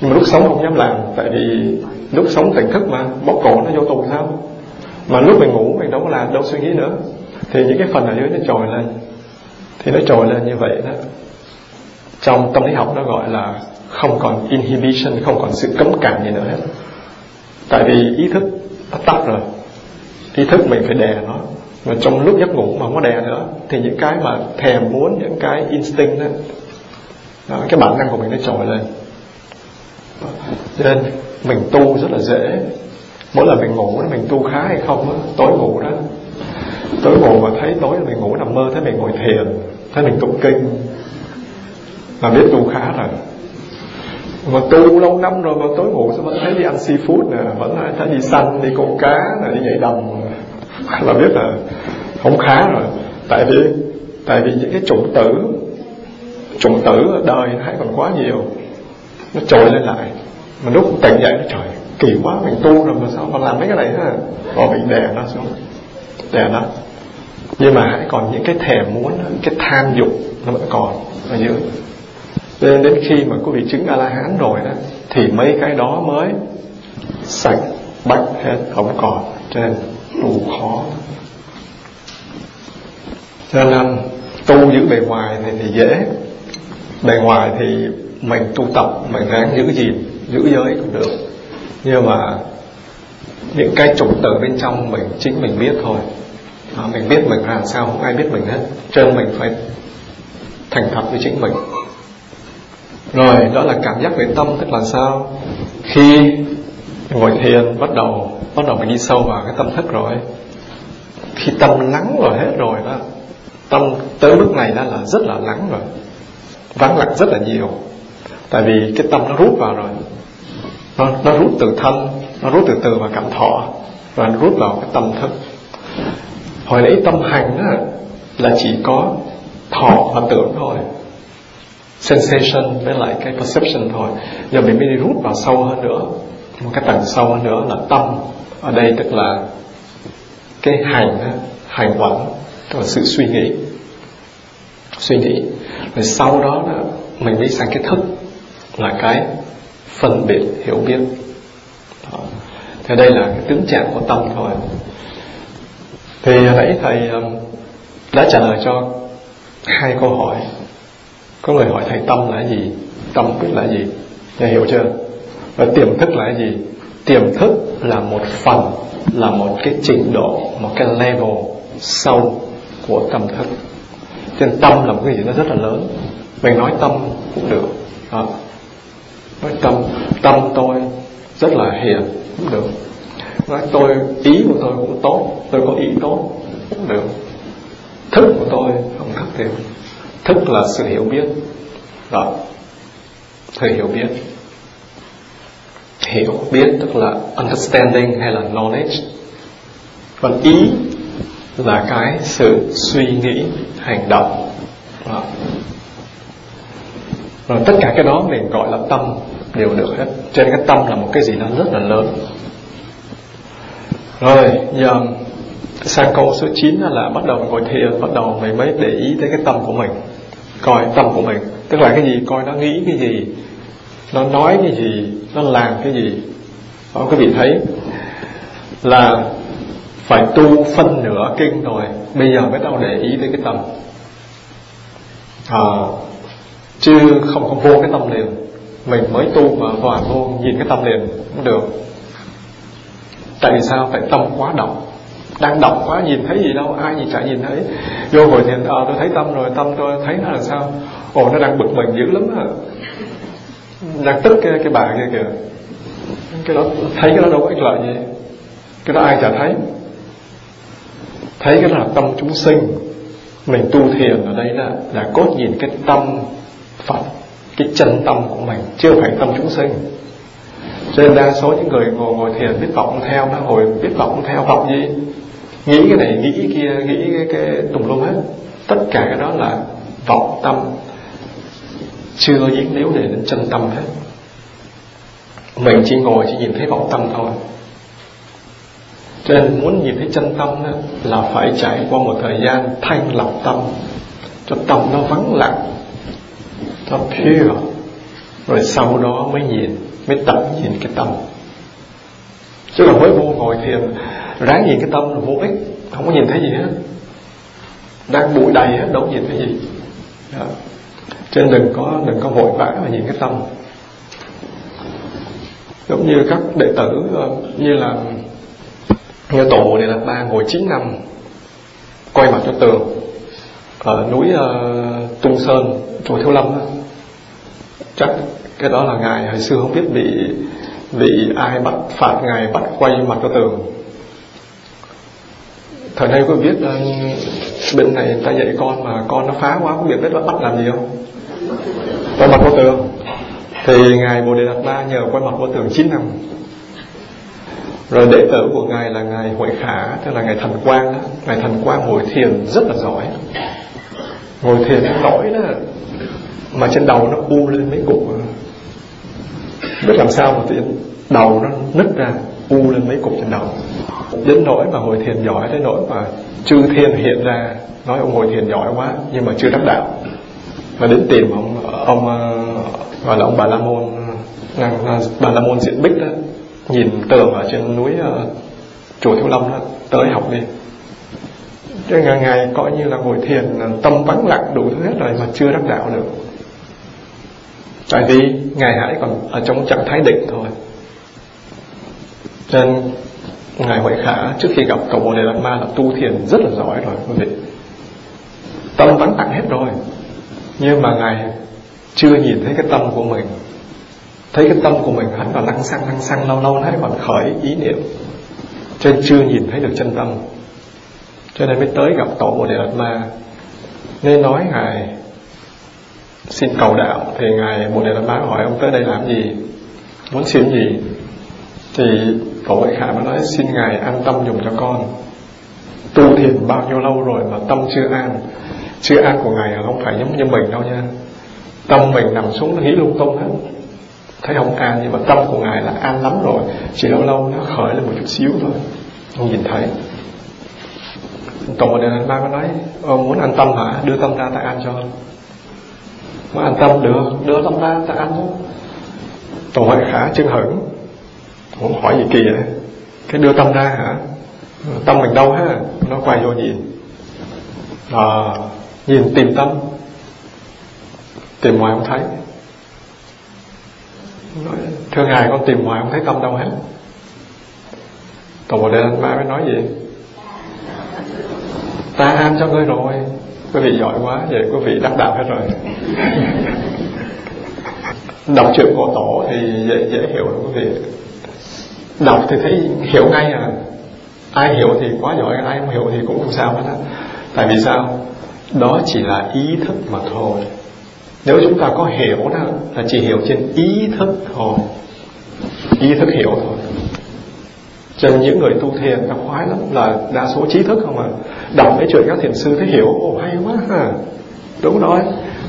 Nhưng mà lúc sống không dám làm, tại vì lúc sống tỉnh thức mà bóp cổ nó vô tù sao? Mà lúc mình ngủ, mình đâu có làm, đâu suy nghĩ nữa. Thì những cái phần ở dưới nó trồi lên. Thì nó trồi lên như vậy đó. Trong tâm lý học nó gọi là không còn inhibition, không còn sự cấm cản gì nữa hết. Tại vì ý thức nó tắt rồi. Ý thức mình phải đè nó mà trong lúc giấc ngủ mà không có đè nữa thì những cái mà thèm muốn những cái instinct đó, đó cái bản năng của mình nó trồi lên. Cho nên mình tu rất là dễ. Mỗi lần mình ngủ mình tu khá hay không đó, tối ngủ đó tối ngủ mà thấy tối mình ngủ nằm mơ thấy mình ngồi thiền thấy mình tụng kinh là biết tu khá rồi. Mà tu lâu năm rồi mà tối ngủ sao vẫn thấy đi ăn seafood nè vẫn thấy đi săn đi câu cá nè đi nhảy đầm là biết là không khá rồi. Tại vì tại vì những cái chủng tử chủng tử ở đời hay còn quá nhiều. Nó trồi lên lại. Mà lúc tỉnh dậy nó trời, kỳ quá, mình tu rồi mà sao mà làm mấy cái này ha? Rồi mình đè nó xuống. Đè nó. Nhưng mà hãy còn những cái thèm muốn cái tham dục nó vẫn còn ở dưới. Nên đến khi mà quý vị chứng a la hán rồi đó, thì mấy cái đó mới sạch bạch hết, không còn cho nên đủ khó. Cho nên tu giữ bề ngoài thì, thì dễ. Bề ngoài thì mình tu tập mình ráng giữ gìn giữ giới cũng được. Nhưng mà những cái chủng tử bên trong mình chính mình biết thôi. À, mình biết mình làm sao không ai biết mình hết. Cho nên mình phải thành thật với chính mình. Rồi đó là cảm giác về tâm tức là sao? Khi ngồi thiền bắt đầu bắt đầu mình đi sâu vào cái tâm thức rồi. Khi tâm lắng rồi hết rồi đó tâm tới lúc này đó là rất là lắng rồi. Vắng lặng rất là nhiều. Tại vì cái tâm nó rút vào rồi. Nó, nó rút từ thân nó rút từ từ vào cảm thọ và nó rút vào cái tâm thức. Hồi nãy tâm hành đó là chỉ có thọ và tưởng thôi. Sensation với lại cái perception thôi. Giờ mình mới đi rút vào sâu hơn nữa một cái tầng sâu nữa là tâm. Ở đây tức là cái hành hành quẩn tức là sự suy nghĩ. Suy nghĩ. Rồi sau đó, là mình mới sang cái thức là cái phân biệt hiểu biết. Đó. thì đây là cái tướng trạng của tâm thôi. Thì nãy thầy um, đã trả lời cho hai câu hỏi. Có người hỏi thầy tâm là gì? Tâm biết là gì? Thầy hiểu chưa? Và tiềm thức là gì? Tiềm thức là một phần, là một cái trình độ, một cái level sâu của tâm thức. Trên tâm là một cái gì nó rất là lớn. Mình nói tâm cũng được. Đó. nói tâm tâm tôi rất là hiền cũng được. Nói tôi ý của tôi cũng tốt, tôi có ý tốt cũng được. Thức của tôi không thức thì thức là sự hiểu biết. Đó. Sự hiểu biết hiểu, biết, tức là understanding hay là knowledge. Còn ý là cái sự suy nghĩ, hành động. Đó. rồi tất cả cái đó mình gọi là tâm, đều được hết. Trên cái tâm là một cái gì đó rất là lớn. Rồi, giờ, sang câu số 9 là bắt đầu ngồi thiền, bắt đầu mình mới để ý tới cái tâm của mình. Coi tâm của mình. Tức là cái gì? Coi nó nghĩ cái gì? Nó nói cái gì nó làm cái gì. Đó quý vị thấy là phải tu phân nửa kinh rồi. Bây giờ mới đâu để ý tới cái tâm. À, chứ không có vô cái tâm liền. Mình mới tu mà hòa vô nhìn cái tâm liền cũng được. Tại vì sao? Phải tâm quá động đang động quá nhìn thấy gì đâu ai gì chả nhìn thấy. Vô hồi thì ờ à, tôi thấy tâm rồi tâm tôi thấy nó là sao? Ồ nó đang bực mình dữ lắm à đang tức cái, cái bà kia kìa. Cái đó thấy cái đó đâu có ích lợi gì. Cái đó ai chả thấy. Thấy cái đó là tâm chúng sinh. Mình tu thiền ở đây là là cốt nhìn cái tâm phật cái chân tâm của mình chưa phải tâm chúng sinh. Cho nên đa số những người ngồi ngồi thiền biết vọng theo nó hồi biết vọng theo vọng gì? Nghĩ cái này nghĩ cái kia nghĩ cái, cái tùm lum hết. Tất cả cái đó là vọng tâm chưa dính nếu để đến chân tâm hết. Mình chỉ ngồi chỉ nhìn thấy vọng tâm thôi. Cho nên muốn nhìn thấy chân tâm đó, là phải trải qua một thời gian thanh lọc tâm. Cho tâm nó vắng lặng nó pure. Rồi sau đó mới nhìn mới tập nhìn cái tâm. Chứ là mới vô ngồi thiền ráng nhìn cái tâm là vô ích không có nhìn thấy gì hết. Đang bụi đầy hết đâu nhìn thấy gì. Đó cho nên đừng có đừng có vội vã mà những cái tâm. Giống như các đệ tử ờ, như là như tổ này là ba ngồi 9 năm quay mặt cho tường ở núi uh, Tung Sơn chùa Thiếu Lâm đó. chắc cái đó là ngài hồi xưa không biết bị bị ai bắt phạt ngài bắt quay mặt cho tường. Thời nay có biết uh, bên này người ta dạy con mà con nó phá quá không biết biết bắt làm gì không? Quay mặt vô tường. Thì ngài bồ đề đạt ma nhờ quay mặt vô tường 9 năm. Rồi đệ tử của ngài là ngài huệ khả, tức là ngài thần quang đó. Ngài thần quang ngồi thiền rất là giỏi. Ngồi thiền đến nỗi đó, mà trên đầu nó u lên mấy cục. Biết làm sao mà tự đầu nó nứt ra u lên mấy cục trên đầu. Đến nỗi mà ngồi thiền giỏi, đến nỗi mà chư thiên hiện ra, nói ông ngồi thiền giỏi quá, nhưng mà chưa đắc đạo và đến tìm ông ông ờ, gọi là ông bà la môn ờ, bà la môn diện bích đó, nhìn tường ở trên núi ờ, chùa thiếu lâm đó, tới học đi. Cái ngày ngày coi như là ngồi thiền tâm vắng lặng đủ thứ hết rồi mà chưa đắc đạo được. Tại vì ngài hãy còn ở trong trạng thái định thôi. Nên, ngài huệ khả trước khi gặp cậu bồ đề đạt ma là tu thiền rất là giỏi rồi, quý vị. Tâm vắng lặng hết rồi nhưng mà ngài chưa nhìn thấy cái tâm của mình. Thấy cái tâm của mình hắn còn lăng xăng lăng xăng lâu lâu thấy còn khởi ý niệm. Cho nên chưa nhìn thấy được chân tâm. Cho nên mới tới gặp tổ bồ đề đạt ma. Nên nói ngài xin cầu đạo, thì ngài bồ đề đạt ma hỏi ông tới đây làm gì? Muốn xin gì? Thì tổ huệ khả mới nói, xin ngài an tâm dùng cho con. Tu thiền bao nhiêu lâu rồi mà tâm chưa an? Chưa an của ngài không phải giống như mình đâu nha. Tâm mình nằm xuống nó nghĩ lung tung hết. Thấy không an nhưng mà tâm của ngài là an lắm rồi. Chỉ lâu lâu nó khởi lên một chút xíu thôi. Không nhìn thấy. Tổ đại anh ba có nói ông muốn an tâm hả? Đưa tâm ra ta an cho. Muốn an tâm được đưa tâm ra ta an cho tổ hỏi khả chân hững không hỏi gì kỳ vậy? Cái đưa tâm ra hả? Tâm mình đâu ha nó quay vô nhìn. À, nhìn tìm tâm tìm ngoài không thấy. Nói, thưa ngài con tìm ngoài không thấy tâm đâu hết tổ bồ đề anh ma mới nói gì? Ta ham cho ngươi rồi quý vị giỏi quá vậy quý vị đắc đạo hết rồi. Đọc chuyện của tổ thì dễ dễ hiểu quý vị. Đọc thì thấy hiểu ngay à. Ai hiểu thì quá giỏi ai không hiểu thì cũng không sao hết á. Tại vì sao? Đó chỉ là ý thức mà thôi. Nếu chúng ta có hiểu đó, là chỉ hiểu trên ý thức thôi. Ý thức hiểu thôi. Cho nên những người tu thiền ta khoái lắm, là đa số trí thức không à. Đọc mấy chuyện các thiền sư thấy hiểu, ồ, hay quá ha. Đúng rồi,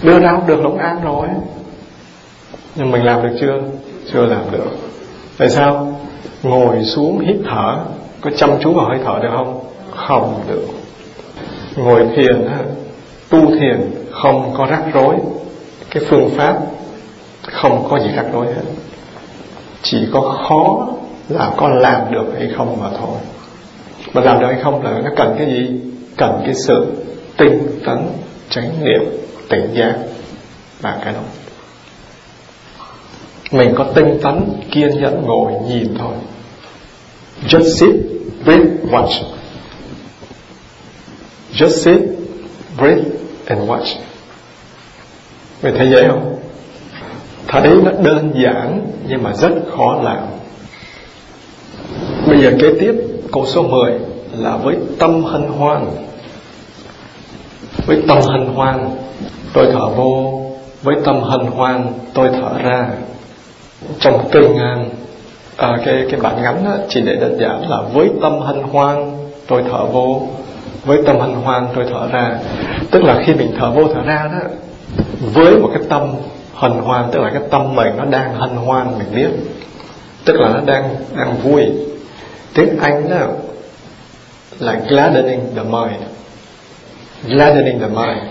đưa ra được lộc an rồi. Nhưng mình làm được chưa? Chưa làm được. Tại sao? Ngồi xuống hít thở, có chăm chú vào hơi thở được không? Không được. Ngồi thiền tu thiền không có rắc rối, cái phương pháp không có gì rắc rối hết. Chỉ có khó là có làm được hay không mà thôi. Mà làm được hay không là nó cần cái gì? Cần cái sự tinh tấn, chánh niệm, tỉnh giác và cái đó. Mình có tinh tấn, kiên nhẫn, ngồi, nhìn thôi. Just sit breathe watch just sit breathe and watch. Mình thấy dễ không? Thấy nó đơn giản nhưng mà rất khó làm. Bây giờ kế tiếp câu số 10 là với tâm hân hoan. Với tâm hân hoan tôi thở vô. Với tâm hân hoan tôi thở ra. Trong kinh à, cái cái bản ngắn đó, chỉ để đơn giản là với tâm hân hoan tôi thở vô với tâm hân hoan tôi thở ra. Tức là khi mình thở vô thở ra đó, với một cái tâm hân hoan, tức là cái tâm mình nó đang hân hoan, mình biết, tức là nó đang đang vui. Tiếng anh đó là gladdening the mind. Gladdening the mind.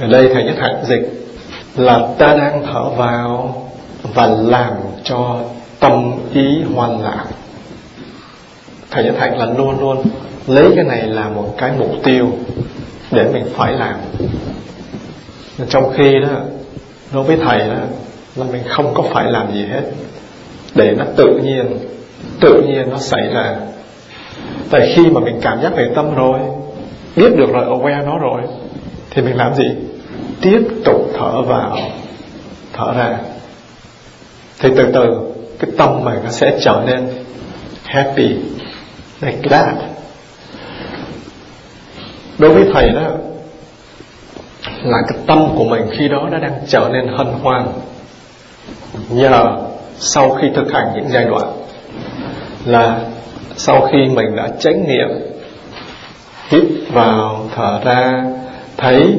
Ở đây thầy nhất hạnh dịch là ta đang thở vào và làm cho tâm ý hoan lạc thầy nhất hạnh là luôn luôn lấy cái này là một cái mục tiêu để mình phải làm. Trong khi đó, đối với thầy đó, là mình không có phải làm gì hết. Để nó tự nhiên tự nhiên nó xảy ra. Tại khi mà mình cảm giác về tâm rồi, biết được rồi, aware nó rồi, thì mình làm gì? Tiếp tục thở vào, thở ra. Thì từ từ, cái tâm mình nó sẽ trở nên happy like that. Đối với thầy đó, là cái tâm của mình khi đó đã đang trở nên hân hoan nhờ sau khi thực hành những giai đoạn là sau khi mình đã chánh niệm, hít vào, thở ra, thấy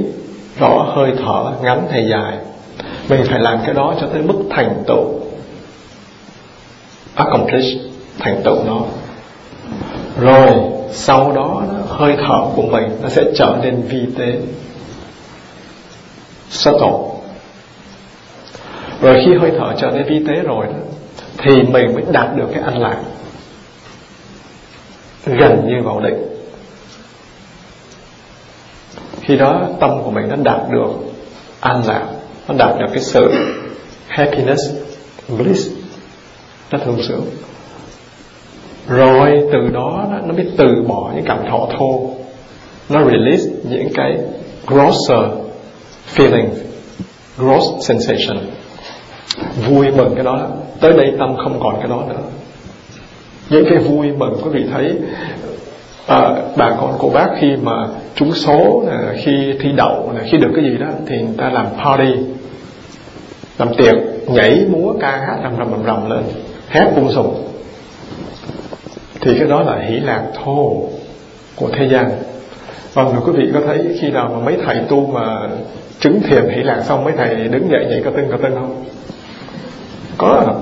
rõ hơi thở ngắn hay dài, mình phải làm cái đó cho tới mức thành tựu, accomplish thành tựu nó rồi sau đó, đó hơi thở của mình nó sẽ trở nên vi tế. Subtle rồi khi hơi thở trở nên vi tế rồi đó thì mình mới đạt được cái an lạc. Gần như vào định khi đó tâm của mình nó đạt được an lạc nó đạt được cái sự happiness bliss nó thường sướng rồi từ đó nó biết từ bỏ những cảm thọ thô. Nó release những cái grosser feeling gross sensation. Vui mừng cái đó tới đây tâm không còn cái đó nữa. Những cái vui mừng quý vị thấy à, bà con cô bác khi mà trúng số khi thi đậu khi được cái gì đó thì người ta làm party làm tiệc nhảy múa ca hát rầm rầm rầm rầm lên. Hét bung sùng thì cái đó là hỷ lạc thô của thế gian. Vâng quý vị có thấy khi nào mà mấy thầy tu mà chứng thiền hỷ lạc xong mấy thầy đứng dậy nhảy cà tưng cà tưng không? Có à.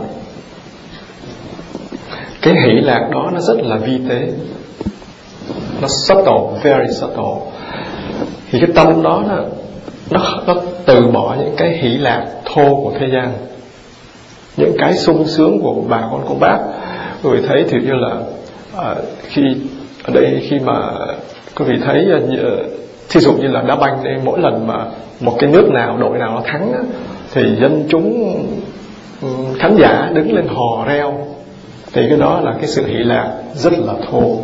cái hỷ lạc đó nó rất là vi tế. Nó subtle very subtle. Thì cái tâm đó nó nó, nó từ bỏ những cái hỷ lạc thô của thế gian. Những cái sung sướng của bà con của bác. Người thấy thì như là à, khi ở đây khi mà quý vị thấy ờ, ờ, thí dụ như là đá banh đây mỗi lần mà một cái nước nào đội nào nó thắng á, thì dân chúng ừ, khán giả đứng lên hò reo. Thì cái đó là cái sự hỷ lạc rất là thô.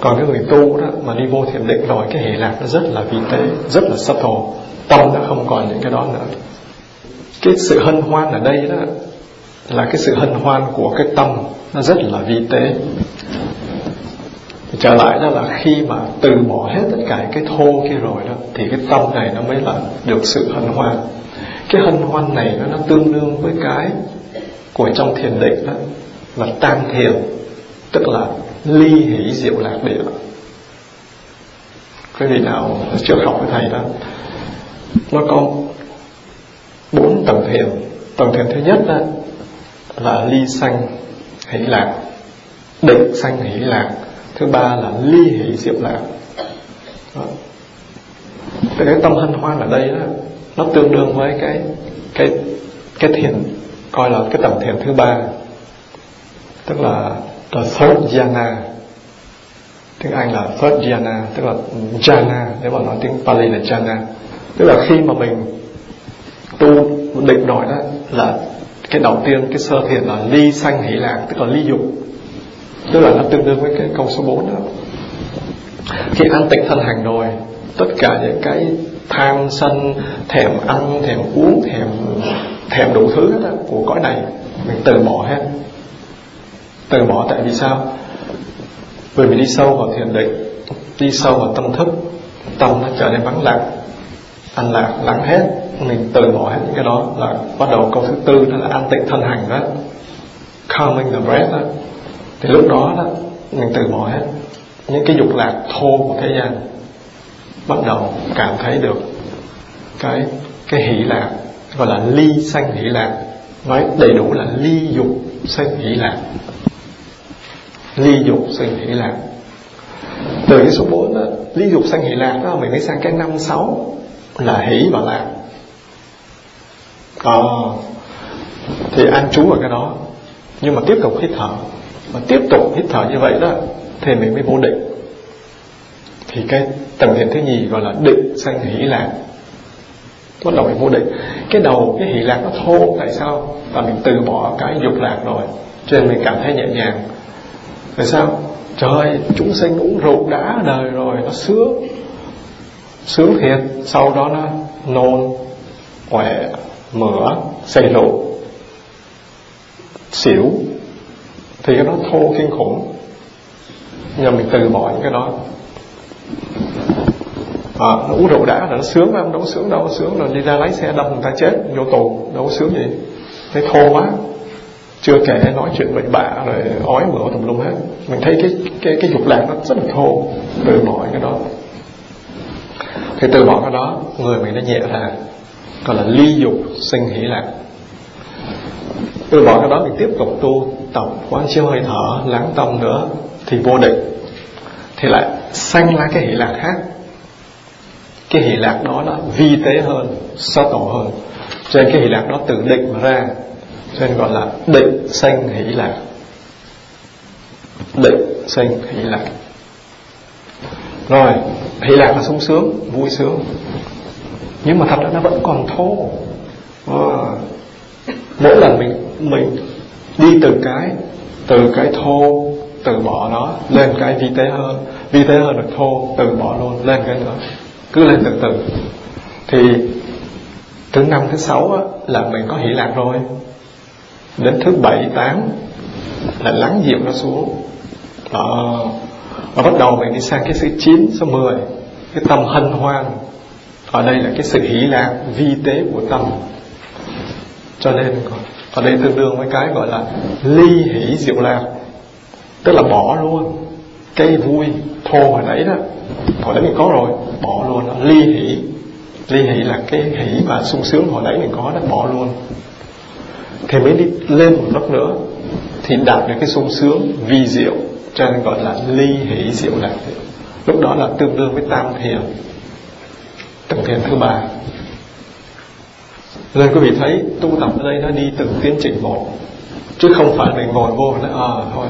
Còn cái người tu đó mà đi vô thiền định rồi cái hỷ lạc nó rất là vi tế rất là subtle tâm nó không còn những cái đó nữa. Cái sự hân hoan ở đây đó là cái sự hân hoan của cái tâm nó rất là vi tế. Trở lại đó là khi mà từ bỏ hết tất cả cái thô kia rồi đó thì cái tâm này nó mới là được sự hân hoan. Cái hân hoan này nó, nó tương đương với cái của trong thiền định đó là tam thiền tức là ly hỷ diệu lạc địa. Cái vị nào trước học với thầy đó nó có bốn tầng thiền. Tầng thiền thứ nhất đó là ly sanh hỷ lạc. Định sanh hỷ lạc. Thứ ba là ly hỷ diệu lạc. Đó. cái tâm hân hoan ở đây đó. Nó tương đương với cái cái cái thiền, coi là cái tầng thiền thứ ba. Tức là the third jhana tiếng Anh là third jhana tức là jhana, nếu mà nói tiếng Pali là jhana. Tức là khi mà mình tu định nội đó là cái đầu tiên cái sơ thiền là ly sanh hỷ lạc tức là ly dục. Tức là nó tương đương với cái câu số 4 đó. Khi an tịnh thân hành rồi tất cả những cái tham sân thèm ăn thèm uống thèm thèm đủ thứ đó, của cõi này mình từ bỏ hết. Từ bỏ tại vì sao? Vì mình đi sâu vào thiền định đi sâu vào tâm thức tâm nó trở nên vắng lặng an lạc lắng hết mình từ bỏ hết những cái đó là bắt đầu câu thứ tư đó là an tịnh thân hành đó. Calming the breath đó. Thì lúc đó đó mình từ bỏ hết những cái dục lạc thô của thế gian. Bắt đầu cảm thấy được cái cái hỷ lạc gọi là ly sanh hỷ lạc. Nói đầy đủ là ly dục sanh hỷ lạc. Ly dục sanh hỷ lạc. Từ cái số 4 đó, ly dục sanh hỷ lạc đó mình mới sang cái năm sáu là hỷ và lạc ờ thì an trú ở cái đó. Nhưng mà tiếp tục hít thở. Mà tiếp tục hít thở như vậy đó, thì mình mới vô định. Thì cái tầng thiền thứ nhì gọi là định sanh hỷ lạc. Bắt đầu mình vô định. Cái đầu cái hỷ lạc nó thô, tại sao? Và mình từ bỏ cái dục lạc rồi. Cho nên mình cảm thấy nhẹ nhàng. Tại sao? Trời chúng sinh uống rượu đã đời rồi, nó sướng. Sướng thiệt. Sau đó nó nôn quẹ mửa xây rượu xỉu thì cái đó thô kinh khủng. Nhưng mình từ bỏ những cái đó. À, nó uống rượu đã là nó sướng lắm đâu sướng đâu sướng. Rồi đi ra lái xe đâm người ta chết vô tù đâu sướng gì. Thấy thô quá. Chưa kể nói chuyện bậy bạ rồi ói mửa tùm lum hết. Mình thấy cái cái cái dục lạc nó rất là thô. Từ bỏ cái đó. Thì từ bỏ cái đó người mình nó nhẹ ra gọi là ly dục sinh hỷ lạc. Từ bỏ cái đó thì tiếp tục tu tập quán chiếu hơi thở, lắng tâm nữa thì vô định. Thì lại sanh ra cái hỷ lạc khác. Cái hỷ lạc đó là vi tế hơn subtle hơn. Cho nên cái hỷ lạc đó từ định mà ra. Cho nên gọi là định sanh hỷ lạc. Định sanh hỷ lạc. Rồi, hỷ lạc là sung sướng, vui sướng nhưng mà thật ra nó vẫn còn thô. À, mỗi lần mình mình đi từ cái từ cái thô từ bỏ nó lên cái vi tế hơn. Vi tế hơn được thô từ bỏ luôn lên cái nữa cứ lên từ từ. Thì thứ năm thứ sáu á, là mình có hỷ lạc rồi. Đến thứ bảy tám là lắng dịu nó xuống. Đó. và bắt đầu mình đi sang cái thứ chín số 10 cái tâm hân hoan ở đây là cái sự hỷ lạc vi tế của tâm. Cho nên ở đây tương đương với cái gọi là ly hỷ diệu lạc. Tức là bỏ luôn cái vui, thô hồi nãy đó. Hồi nãy mình có rồi, bỏ luôn đó. ly hỷ. Ly hỷ là cái hỷ mà sung sướng hồi nãy mình có đó, bỏ luôn. Thì mới đi lên một lớp nữa, thì đạt được cái sung sướng vi diệu, cho nên gọi là ly hỷ diệu lạc. Lúc đó là tương đương với tam thiền tập thiền thứ ba. Nên quý vị thấy tu tập ở đây nó đi từng tiến trình một, chứ không phải mình ngồi vô nó à ờ, thôi,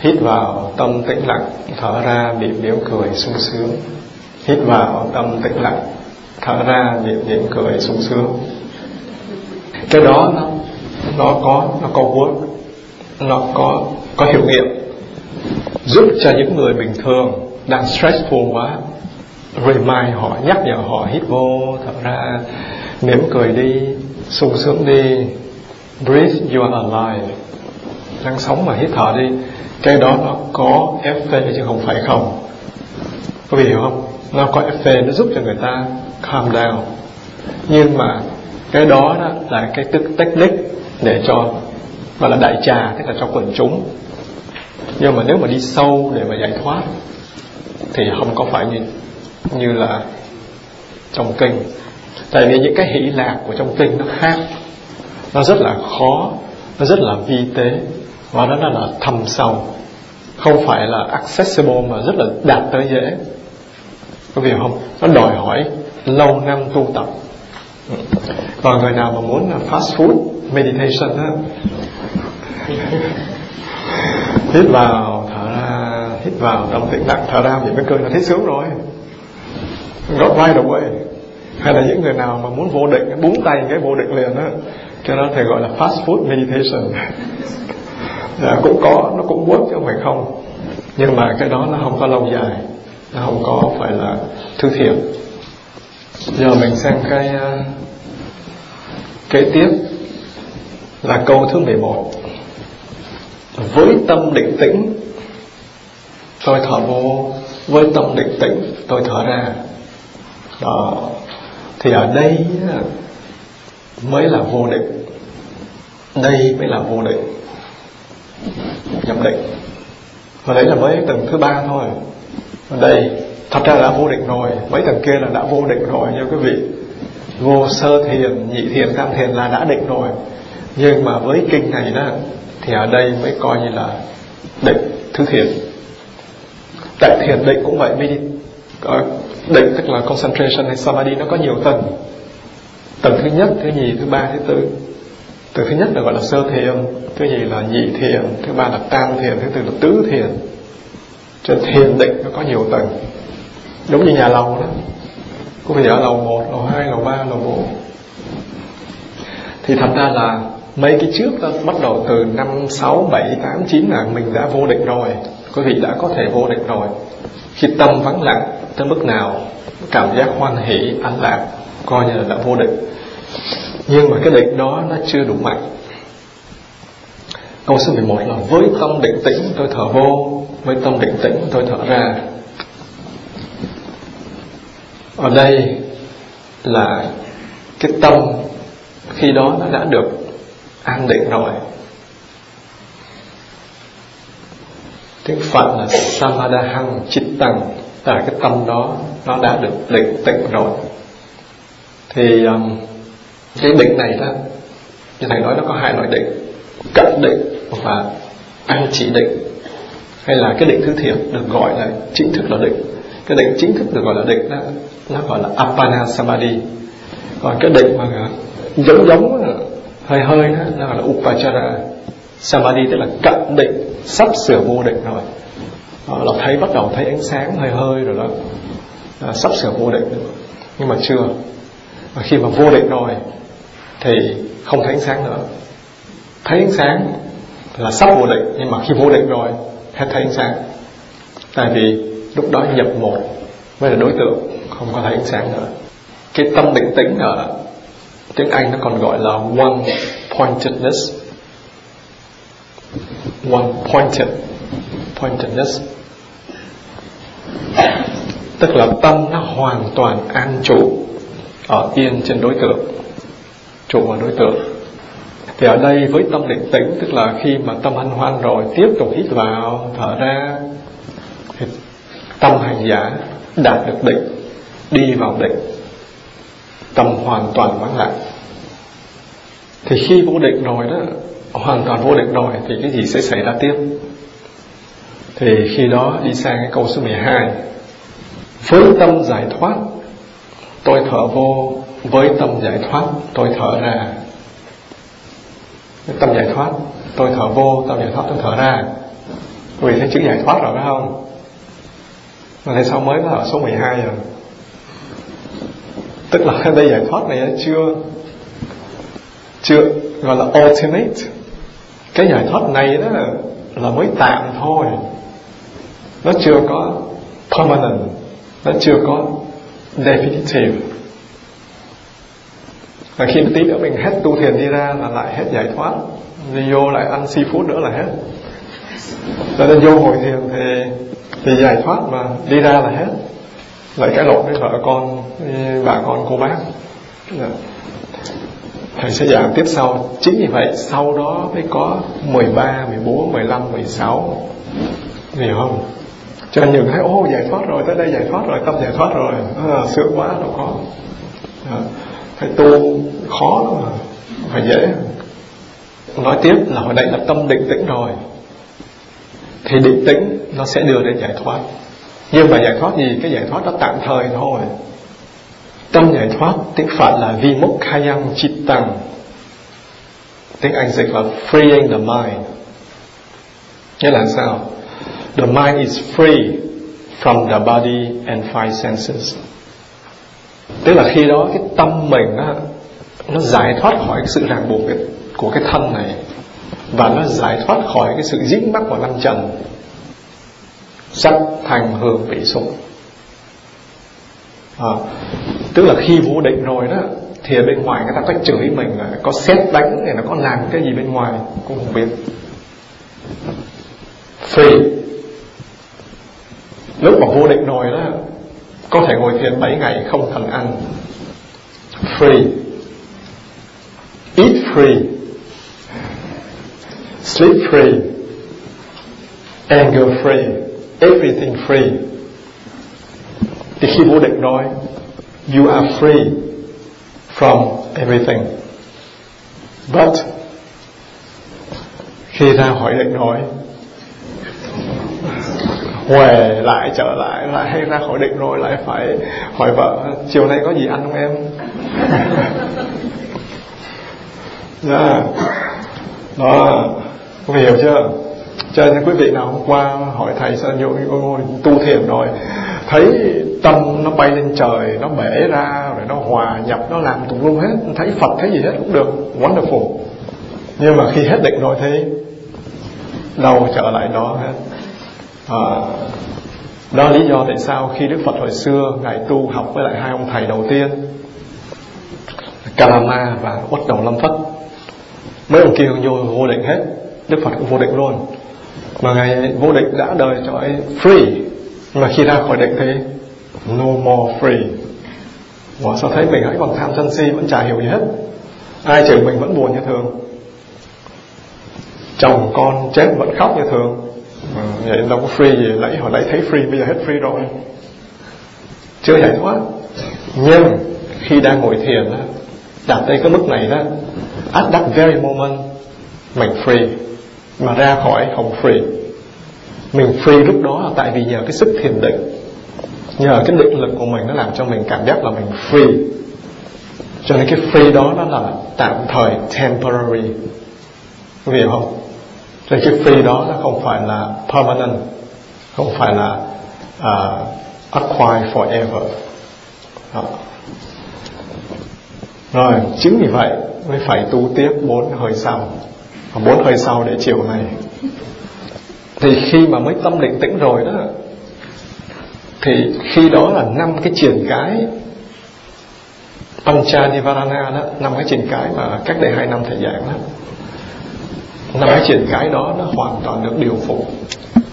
hít vào tâm tĩnh lặng, thở ra miệng mỉm cười sung sướng. Hít vào tâm tĩnh lặng, thở ra miệng mỉm cười sung sướng. Cái đó nó nó có nó có work, nó có có hiệu nghiệm, giúp cho những người bình thường đang stressful quá remind họ nhắc nhở họ hít vô thở ra mỉm cười đi sung sướng đi breathe you are alive. Đang sống mà hít thở đi cái đó nó có FP chứ không phải không. Có vị hiểu không? Nó có FP nó giúp cho người ta calm down. Nhưng mà cái đó, đó là cái tức technique để cho gọi là đại trà tức là cho quần chúng. Nhưng mà nếu mà đi sâu để mà giải thoát thì không có phải như như là trong kinh. Tại vì những cái hỷ lạc của trong kinh nó khác. Nó rất là khó, nó rất là vi tế. Và nó là thầm sâu không phải là accessible mà rất là đạt tới dễ. Có hiểu không? Nó đòi hỏi lâu năm tu tập. Còn người nào mà muốn fast food, meditation á? Hít vào, thở ra, hít vào. Trong tĩnh lặng thở ra thì mới cười là thấy sướng rồi got right away hay là những người nào mà muốn vô định búng tay cái vô định liền á cho nó thầy gọi là fast food meditation. Dạ, cũng có nó cũng work chứ không phải không. Nhưng mà cái đó nó không có lâu dài nó không có phải là thứ thiện giờ mình xem cái uh, kế tiếp là câu thứ 11 với tâm định tĩnh tôi thở vô. Với tâm định tĩnh tôi thở ra đó. Thì ở đây mới là vô định. Đây mới là vô định. Nhập định. Và đấy là mới tầng thứ ba thôi. Đây, thật ra đã vô định rồi. Mấy tầng kia là đã vô định rồi, như quý vị. Vô sơ thiền, nhị thiền, tam thiền là đã định rồi. Nhưng mà với kinh này đó, thì ở đây mới coi như là định thứ thiền. Tại thiền định cũng vậy đi định, tức là concentration hay samadhi, nó có nhiều tầng. Tầng thứ nhất, thứ nhì, thứ ba, thứ tư. Tầng thứ nhất là gọi là sơ thiền, thứ nhì là nhị thiền, thứ ba là tam thiền, thứ tư là tứ thiền. Cho thiền định nó có nhiều tầng. Giống như nhà lầu đó. Có phải ở lầu một, lầu hai, lầu ba, lầu bốn. Thì thật ra là mấy cái trước đó bắt đầu từ năm sáu bảy tám chín là mình đã vô định rồi quý vị đã có thể vô địch rồi. Khi tâm vắng lặng tới mức nào, cảm giác hoan hỷ, an lạc, coi như là đã vô địch. Nhưng mà cái địch đó nó chưa đủ mạnh. Câu số 11 là, với tâm định tĩnh, tôi thở vô, với tâm định tĩnh, tôi thở ra. Ở đây là cái tâm khi đó nó đã được an định rồi. Tiếng phật là samadahang chittang là cái tâm đó nó đã được định tịnh rồi. Thì um, cái định này đó như thầy nói nó có hai loại định cận định và an chỉ định. Hay là cái định thứ thiệt được gọi là chính thức là định. Cái định chính thức được gọi là định đó nó gọi là apana samadhi còn cái định mà giống giống hơi hơi đó nó gọi là upachara samadhi tức là cận định sắp sửa vô định rồi đó, ờ, là thấy bắt đầu thấy ánh sáng hơi hơi rồi đó. À, sắp sửa vô định. Rồi. nhưng mà chưa. Và khi mà vô định rồi thì không thấy ánh sáng nữa. Thấy ánh sáng là sắp vô định nhưng mà khi vô định rồi hết thấy ánh sáng. Tại vì lúc đó nhập một mới là đối tượng không có thấy ánh sáng nữa. Cái tâm định tĩnh ở tiếng Anh nó còn gọi là one pointedness one pointed, pointedness. Tức là tâm nó hoàn toàn an trụ ở yên trên đối tượng, trụ vào đối tượng. Thì ở đây với tâm định tĩnh, tức là khi mà tâm hân hoan rồi, tiếp tục hít vào, thở ra, thì tâm hành giả đạt được định, đi vào định. Tâm hoàn toàn vắng lặng. Thì khi vô định rồi đó hoàn toàn vô định rồi, thì cái gì sẽ xảy ra tiếp? Thì khi đó đi sang cái câu số 12 với tâm giải thoát, tôi thở vô. Với tâm giải thoát, tôi thở ra. Tâm giải thoát, tôi thở vô. Tâm giải thoát, tôi thở ra. Vì thấy chữ giải thoát rồi phải không? Mà tại sao mới ở số 12 rồi? Tức là cái đây giải thoát này chưa chưa gọi là ultimate cái giải thoát này đó là mới tạm thôi. Nó chưa có permanent. Nó chưa có definitive. Và khi tí nữa mình hết tu thiền đi ra là lại hết giải thoát. Đi vô lại ăn seafood nữa là hết. Cho nên vô hồi thiền thì thì giải thoát mà đi ra là hết. Lại cái lộn với vợ con, với bà con cô bác. Dạ thầy sẽ giảng tiếp sau. Chính vì vậy sau đó mới có 13, 14, 15, 16 hiểu không? Cho nên những thấy ô giải thoát rồi tới đây giải thoát rồi tâm giải thoát rồi. À, sướng quá đâu có. À. phải tu khó lắm mà. Phải dễ. Nói tiếp là hồi nãy là tâm định tĩnh rồi. Thì định tĩnh nó sẽ đưa đến giải thoát. Nhưng mà giải thoát gì? Cái giải thoát nó tạm thời thôi tâm giải thoát tiếng phạn là vimokkayam chittang tiếng anh dịch là freeing the mind. Nghĩa là sao? The mind is free from the body and five senses. Tức là khi đó cái tâm mình á, nó giải thoát khỏi cái sự ràng buộc của cái thân này. Và nó giải thoát khỏi cái sự dính mắc vào năm trần sắc thành hương vị xúc à, tức là khi vô định rồi đó thì ở bên ngoài người ta có chửi mình là có xét đánh hay nó có làm cái gì bên ngoài cũng không biết. Free lúc mà vô định rồi đó có thể ngồi thiền 7 ngày không cần ăn. Free eat free. Sleep free. Anger free. Everything free thì khi vô định rồi you are free from everything. But khi ra khỏi định rồi huề, lại trở lại lại hay ra khỏi định rồi, lại phải hỏi vợ, chiều nay có gì ăn không em? Yeah. Dạ. đó, có hiểu chưa? Cho nên quý vị nào hôm qua hỏi thầy sao vô tu thiền rồi thấy tâm nó bay lên trời nó bể ra rồi nó hòa nhập nó làm tùm lum hết thấy phật thấy gì hết cũng được. Wonderful. Nhưng mà khi hết định rồi thì đâu trở lại đó hết. À, đó là lý do tại sao khi đức phật hồi xưa ngài tu học với lại hai ông thầy đầu tiên Kalama và Uất Đầu Lâm Phất mấy ông kia vô vô định hết. Đức Phật cũng vô định luôn mà ngài vô định đã đời cho ấy free. Mà khi ra khỏi định thì no more free. Ủa sao thấy mình hãy bằng tham sân si vẫn chả hiểu gì hết. Ai chửi mình vẫn buồn như thường. Chồng con chết vẫn khóc như thường. À, vậy đâu có free gì. Lấy hồi nãy thấy free bây giờ hết free rồi. Chưa giải thoát. Nhưng khi đang ngồi thiền đó đạt tới cái mức này đó at that very moment mình free mà ra khỏi không free mình free lúc đó là tại vì nhờ cái sức thiền định. Nhờ cái định lực của mình nó làm cho mình cảm giác là mình free cho nên cái free đó nó là tạm thời temporary. Hiểu không? Cho nên cái free đó nó không phải là permanent. Không phải là à, uh, acquire forever. Đó. rồi chính vì vậy mới phải tu tiếp bốn hơi sau bốn hơi sau để chiều này. Thì khi mà mới tâm định tĩnh rồi đó thì khi đó là năm cái triển cái Pancha Nivarana đó năm cái triển cái mà cách đây hai năm thầy giảng đó. Năm cái triển cái đó nó hoàn toàn được điều phục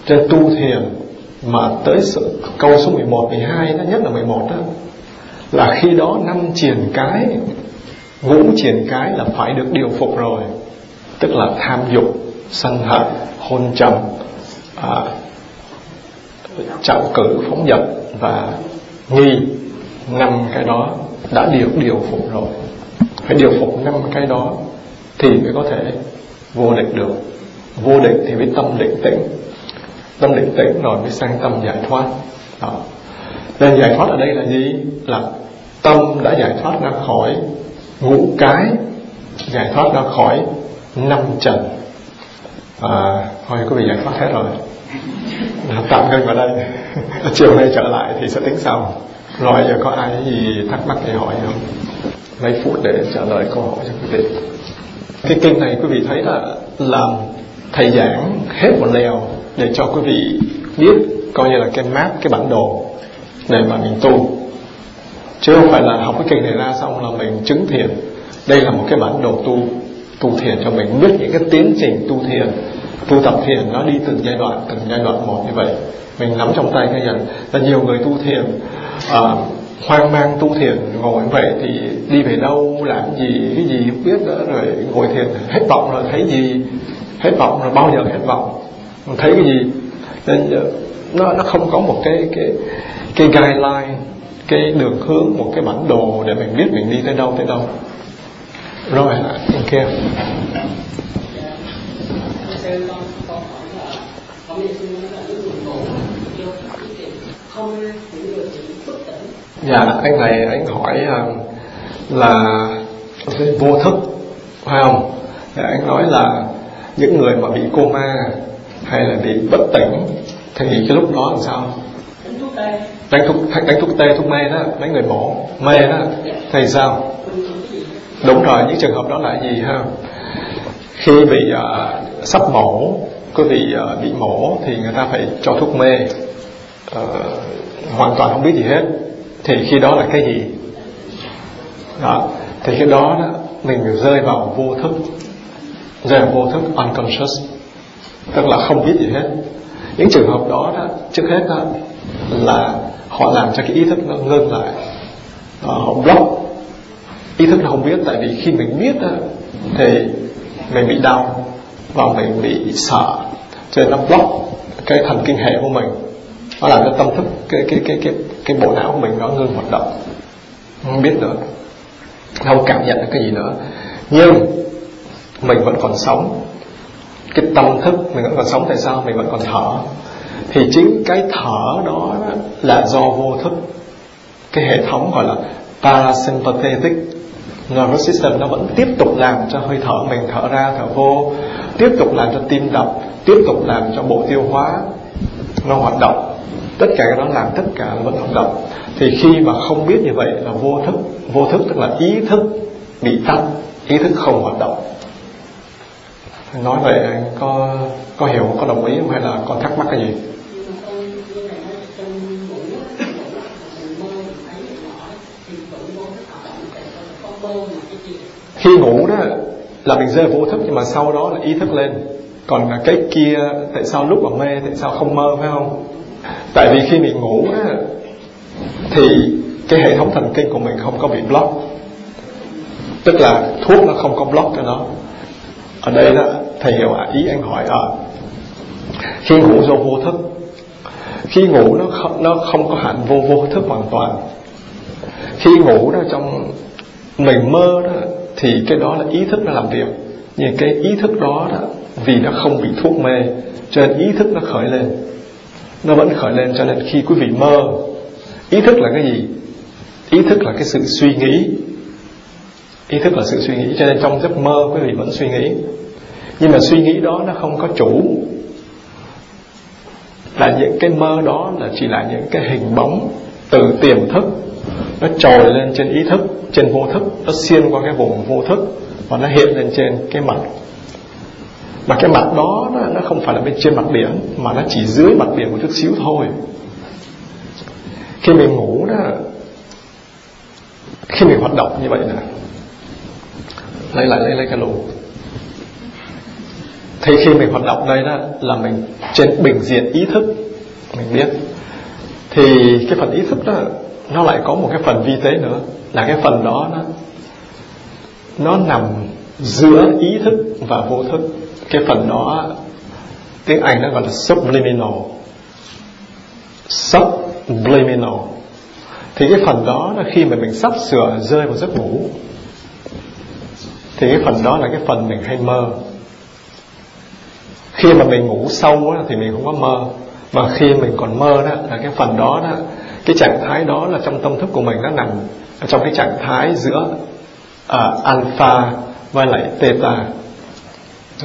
trên tu thiền mà tới sự câu số 11, 12 đó nhất là 11 đó là khi đó năm triển cái ngũ triển cái là phải được điều phục rồi tức là tham dục sân hận hôn trầm à, trọng cử phóng dật và nghi năm cái đó. Đã điều điều phục rồi. Phải điều phục năm cái đó thì mới có thể vô địch được. Vô địch thì mới tâm định tĩnh. Tâm định tĩnh rồi mới sang tâm giải thoát. Đó. nên giải thoát ở đây là gì? Là tâm đã giải thoát ra khỏi ngũ cái giải thoát ra khỏi năm trần. À, thôi quý vị giải thoát hết rồi. Tạm ngưng vào đây. Chiều nay trở lại thì sẽ tính sau. Rồi giờ có ai gì thắc mắc thì hỏi không? Mấy phút để trả lời câu hỏi cho quý vị. Cái kinh này quý vị thấy là làm thầy giảng hết một lèo để cho quý vị biết coi như là cái map cái bản đồ để mà mình tu. Chứ không phải là học cái kinh này ra xong là mình chứng thiền đây là một cái bản đồ tu tu thiền cho mình biết những cái tiến trình tu thiền tu tập thiền nó đi từng giai đoạn từng giai đoạn một như vậy. Mình nắm trong tay cái dần. Là nhiều người tu thiền à, hoang mang tu thiền ngồi như vậy thì đi về đâu làm gì cái gì không biết nữa rồi ngồi thiền hết vọng rồi thấy gì? Hết vọng rồi bao giờ hết vọng? Thấy cái gì? Nên nó nó không có một cái cái cái guideline cái đường hướng một cái bản đồ để mình biết mình đi tới đâu tới đâu rồi anh kia dạ anh này anh hỏi là là vô thức phải không? Thì anh nói là những người mà bị coma hay là bị bất tỉnh thì cái lúc đó làm sao? Đánh thuốc tê, đánh thuốc tê thuốc mê đó mấy người bỏ mê đó thì sao? Đúng rồi những trường hợp đó là gì ha? Khi bị uh, sắp mổ quý vị uh, bị mổ thì người ta phải cho thuốc mê. Uh, hoàn toàn không biết gì hết. Thì khi đó là cái gì? Đó thì cái đó, đó mình rơi vào vô thức rơi vào vô thức unconscious tức là không biết gì hết. Những trường hợp đó, đó trước hết đó, là họ làm cho cái ý thức nó ngưng lại. Đó, họ block ý thức là không biết, tại vì khi mình biết thì mình bị đau và mình bị sợ. Cho nên nó block cái thần kinh hệ của mình. Nó làm cho tâm thức, cái cái cái cái cái bộ não của mình nó ngưng hoạt động. Không biết nữa. Không cảm nhận được cái gì nữa. Nhưng mình vẫn còn sống. Cái tâm thức mình vẫn còn sống, tại sao? Mình vẫn còn thở. Thì chính cái thở đó là do vô thức. Cái hệ thống gọi là parasympathetic nervous system nó vẫn tiếp tục làm cho hơi thở mình, thở ra, thở vô, tiếp tục làm cho tim đập, tiếp tục làm cho bộ tiêu hóa nó hoạt động. Tất cả cái đó làm tất cả nó vẫn hoạt động. Thì khi mà không biết như vậy là vô thức. Vô thức tức là ý thức bị tắt, ý thức không hoạt động. Nói vậy anh có có hiểu, có đồng ý không? Hay là có thắc mắc cái gì? Khi ngủ đó là mình rơi vô thức nhưng mà sau đó là ý thức lên. Còn cái kia tại sao lúc mà mê tại sao không mơ phải không? Tại vì khi mình ngủ đó thì cái hệ thống thần kinh của mình không có bị block. Tức là thuốc nó không có block cho nó. Ở đây đó thầy hiểu à, ý anh hỏi à, khi ngủ do vô thức khi ngủ nó không, nó không có hạn vô vô thức hoàn toàn. Khi ngủ đó trong mình mơ đó thì cái đó là ý thức nó làm việc. Nhưng cái ý thức đó đó, vì nó không bị thuốc mê, cho nên ý thức nó khởi lên. Nó vẫn khởi lên cho nên khi quý vị mơ, ý thức là cái gì? Ý thức là cái sự suy nghĩ. Ý thức là sự suy nghĩ, cho nên trong giấc mơ quý vị vẫn suy nghĩ. Nhưng mà suy nghĩ đó nó không có chủ. Là những cái mơ đó là chỉ là những cái hình bóng từ tiềm thức nó trồi lên trên ý thức trên vô thức. Nó xuyên qua cái vùng vô thức và nó hiện lên trên cái mặt. Mà cái mặt đó nó, nó không phải là bên trên mặt biển mà nó chỉ dưới mặt biển một chút xíu thôi. Khi mình ngủ đó khi mình hoạt động như vậy nè lấy lại lấy lấy cái lù thì khi mình hoạt động đây đó là mình trên bình diện ý thức mình biết. Thì cái phần ý thức đó nó lại có một cái phần vi tế nữa. Là cái phần đó nó nó nằm giữa ý thức và vô thức. Cái phần đó tiếng Anh nó gọi là subliminal. Subliminal. Thì cái phần đó là khi mà mình sắp sửa rơi vào giấc ngủ thì cái phần đó là cái phần mình hay mơ. Khi mà mình ngủ sâu đó, thì mình không có mơ. Mà khi mình còn mơ đó là cái phần đó đó cái trạng thái đó là trong tâm thức của mình nó nằm trong cái trạng thái giữa uh, alpha và lại theta.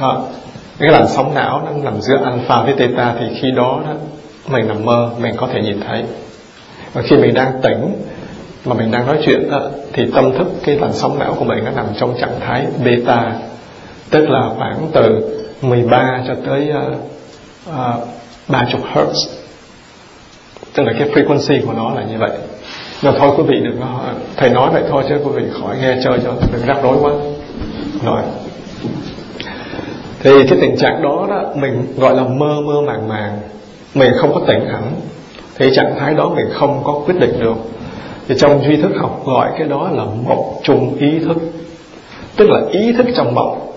Đó. cái làn sóng não nó nằm giữa alpha với theta thì khi đó, đó mình nằm mơ mình có thể nhìn thấy. Và khi mình đang tỉnh mà mình đang nói chuyện đó, thì tâm thức cái làn sóng não của mình nó nằm trong trạng thái beta. Tức là khoảng từ 13 cho tới uh, uh, 30 hertz tức là cái frequency của nó là như vậy. Nhưng thôi, quý vị đừng có, thầy nói vậy thôi chứ quý vị khỏi nghe chơi cho, đừng rắc rối quá. Rồi. Thì cái tình trạng đó đó, mình gọi là mơ mơ màng màng. Mình không có tỉnh hẳn. Thì trạng thái đó mình không có quyết định được. Thì trong duy thức học gọi cái đó là mộng trùng ý thức. Tức là ý thức trong mộng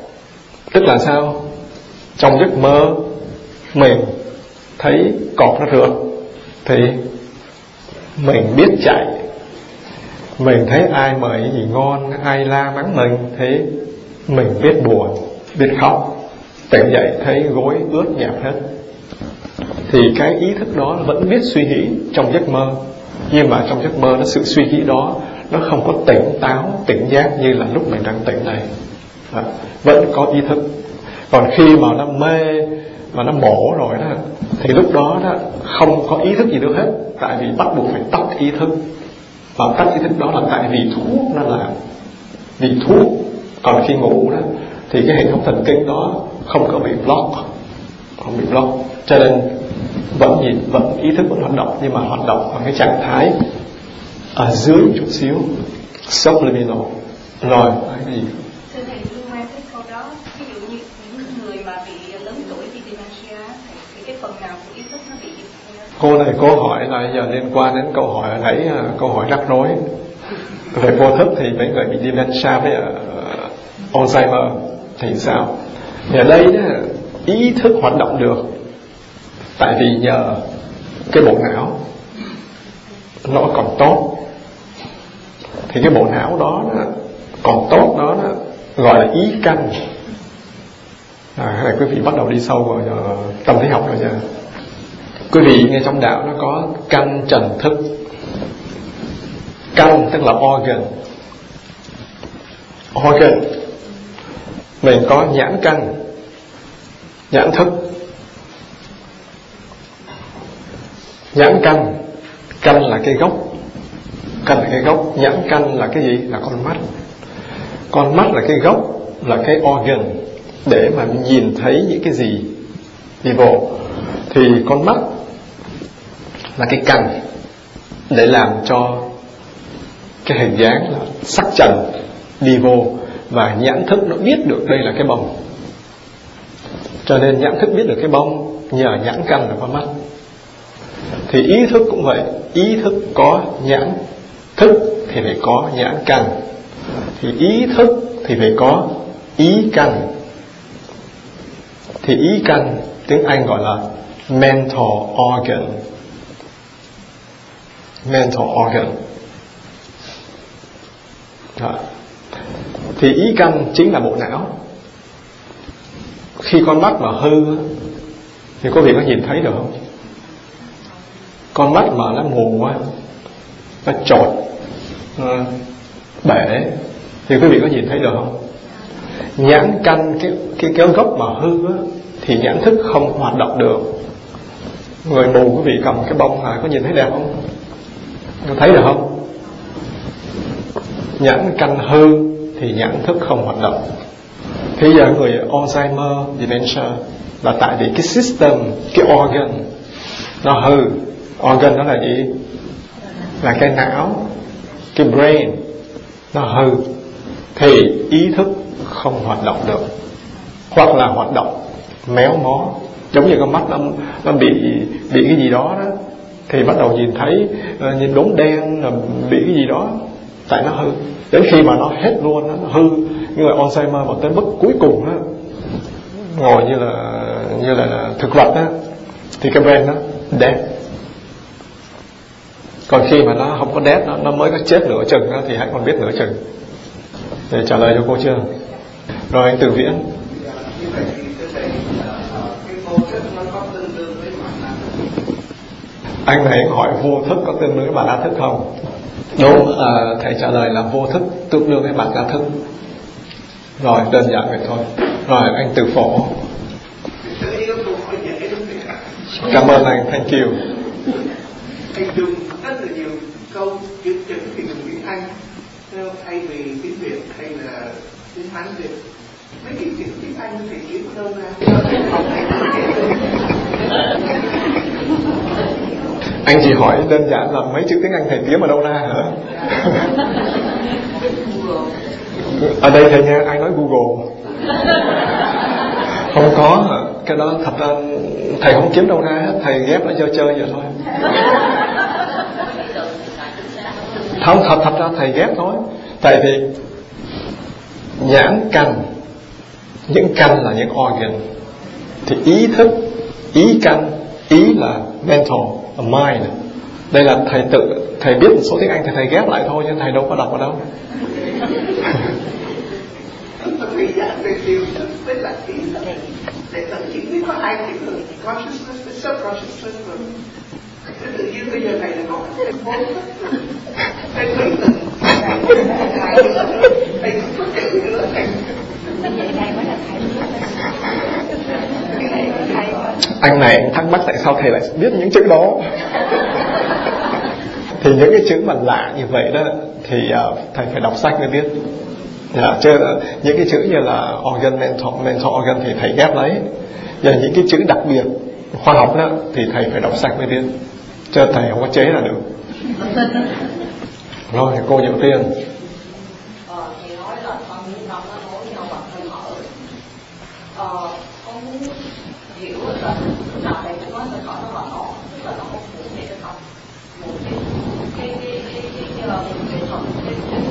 tức là sao? Trong giấc mơ, mình thấy cọp nó rượt thì mình biết chạy. Mình thấy ai mời gì ngon ai la mắng mình thế mình biết buồn biết khóc. Tỉnh dậy thấy gối ướt nhẹp hết. Thì cái ý thức đó vẫn biết suy nghĩ trong giấc mơ. Nhưng mà trong giấc mơ nó sự suy nghĩ đó nó không có tỉnh táo tỉnh giác như là lúc mình đang tỉnh này. À, vẫn có ý thức. Còn khi mà nó mê mà nó mổ rồi đó. Thì lúc đó đó không có ý thức gì nữa hết. Tại vì bắt buộc phải tắt ý thức. Và tắt ý thức đó là tại vì thuốc nó làm, vì thuốc. Còn khi ngủ đó thì cái hệ thống thần kinh đó không có bị block. Không bị block. Cho nên vẫn nhìn vẫn ý thức vẫn hoạt động. Nhưng mà hoạt động ở cái trạng thái ở dưới một chút xíu. Subliminal rồi cái gì thưa thầy liên quan tới câu đó ví dụ như những người mà bị lớn tuổi bị dementia thì cái phần nào của ý thức nó bị cô này câu hỏi là giờ liên quan đến câu hỏi nãy à, câu hỏi rắc rối. Về vô thức thì mấy người bị dementia với uh, Alzheimer thì sao? Thì ở đây đó, ý thức hoạt động được. Tại vì nhờ cái bộ não nó còn tốt. Thì cái bộ não đó, đó còn tốt đó, đó gọi là ý căn. À, là quý vị bắt đầu đi sâu vào à, tâm lý học rồi nha quý vị nghe trong đạo nó có căn trần thức. Căn tức là organ. Organ. Mình có nhãn căn nhãn thức. Nhãn căn căn là cái gốc. Căn là cái gốc. Nhãn căn là cái gì? Là con mắt. Con mắt là cái gốc, là cái organ. Để mà nhìn thấy những cái gì đi bộ, thì con mắt là cái cành để làm cho cái hình dáng là sắc trần đi vô và nhãn thức nó biết được đây là cái bông. Cho nên nhãn thức biết được cái bông nhờ nhãn căn là qua mắt. Thì ý thức cũng vậy, ý thức có nhãn thức thì phải có nhãn căn thì ý thức thì phải có ý căn thì ý căn tiếng anh gọi là mental organ mental organ. Đó. thì ý căn chính là bộ não. Khi con mắt mà hư thì có vị có nhìn thấy được không? Con mắt mà nó mù quá nó trột nó bể thì quý vị có nhìn thấy được không? Nhãn căn cái cái kéo gốc mà hư á, thì nhãn thức không hoạt động được. Người mù quý vị cầm cái bông là có nhìn thấy đẹp không? Có thấy được không. Nhãn căn hư thì nhãn thức không hoạt động. Thế giờ người Alzheimer, dementia, là tại vì cái system, cái organ nó hư. Organ đó là gì? Là cái não, cái brain nó hư. Thì ý thức không hoạt động được. Hoặc là hoạt động méo mó. Giống như con mắt nó nó bị bị cái gì đó đó thì bắt đầu nhìn thấy ờ, nhìn đốm đen là bị cái gì đó tại nó hư. Đến khi mà nó hết luôn nó hư. Như là Alzheimer mà tới mức cuối cùng đó ngồi như là như là thực vật á thì cái brain nó dead. Còn khi mà nó không có dead nó, nó mới có chết nửa chừng đó, thì hãy còn biết nửa chừng. Để trả lời cho cô chưa? Rồi anh từ viễn. Anh này hỏi vô thức có tương đương với bản đa thức không? Đúng à, thầy trả lời là vô thức tương đương với bản đa thức. Rồi đơn giản vậy thôi. Rồi anh từ phổ. Cảm ơn anh thank you. Anh dùng rất là nhiều câu chữ chữ thì dùng tiếng anh thay vì tiếng việt hay là tiếng hán việt mấy cái chữ tiếng anh thì kiếm đâu ra anh chỉ hỏi. Đơn giản là mấy chữ tiếng anh thầy kiếm ở đâu ra hả? Ở đây thầy nghe ai nói google? Không có cái đó thật ra thầy không kiếm đâu ra thầy ghép nó chơi chơi vậy thôi. Không thật thật ra thầy ghép thôi. Tại vì nhãn căn những căn là những organ. Thì ý thức ý căn ý là mental mind. Đây là thầy tự, thầy biết một số tiếng Anh thì thầy ghép lại thôi, nhưng thầy đâu có đọc ở đâu. thầy anh này anh thắc mắc tại sao thầy lại biết những chữ đó? Thì những cái chữ mà lạ như vậy đó thì uh, thầy phải đọc sách mới biết. Yeah, chứ những cái chữ như là organ mental mental organ thì thầy ghép lấy. Và những cái chữ đặc biệt khoa học đó thì thầy phải đọc sách mới biết. Chứ thầy không có chế là được. Rồi cô Diệu Tiên ờ, thì nói là con muốn tâm nó nối nhau bằng hơi thở ờ, con muốn hiểu là là thầy cũng nói hơi thở nó là nó tức là nó không phụ về cái tâm một cái cái cái cái cái cái là một cái thần cái cái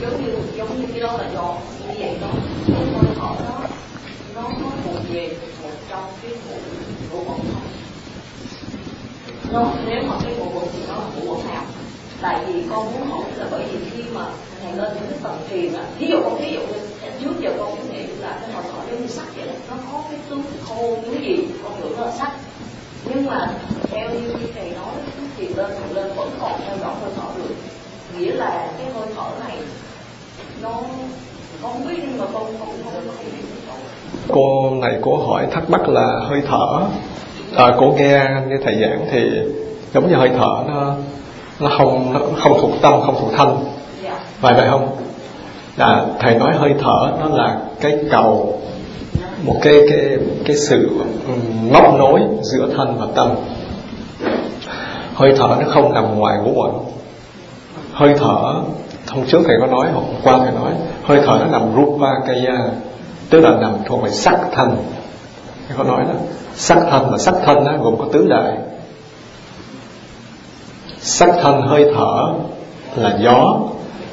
giống như giống như cái đó là do như vậy đó cái hơi thở đó nó nó thuộc về một trong tại vì con muốn hỏi là bởi vì khi mà thầy lên những cái tầng thiền á ví dụ con ví dụ như trước giờ con cũng nghĩ là cái hơi thở giống như sắt vậy đó nó có cái tướng khô cái gì con tưởng nó là sắt nhưng mà theo như thầy nói thì lên thầy lên vẫn còn theo dõi hơi thở được. Nghĩa là cái hơi thở này nó con không biết nhưng mà con không không không hiểu cô này cô hỏi thắc mắc là hơi thở. À, cô nghe như thầy giảng thì giống như hơi thở nó nó không nó không thuộc tâm không thuộc thân. Phải vậy không? Là thầy nói hơi thở nó là cái cầu một cái cái cái sự móc nối giữa thân và tâm. Hơi thở nó không nằm ngoài ngũ uẩn hơi thở hôm trước thầy có nói hôm qua thầy nói hơi thở nó nằm rupa kaya tức là nằm thuộc về sắc thân. Thầy có nói đó sắc thân và sắc thân đó, gồm có tứ đại sắc thân hơi thở là gió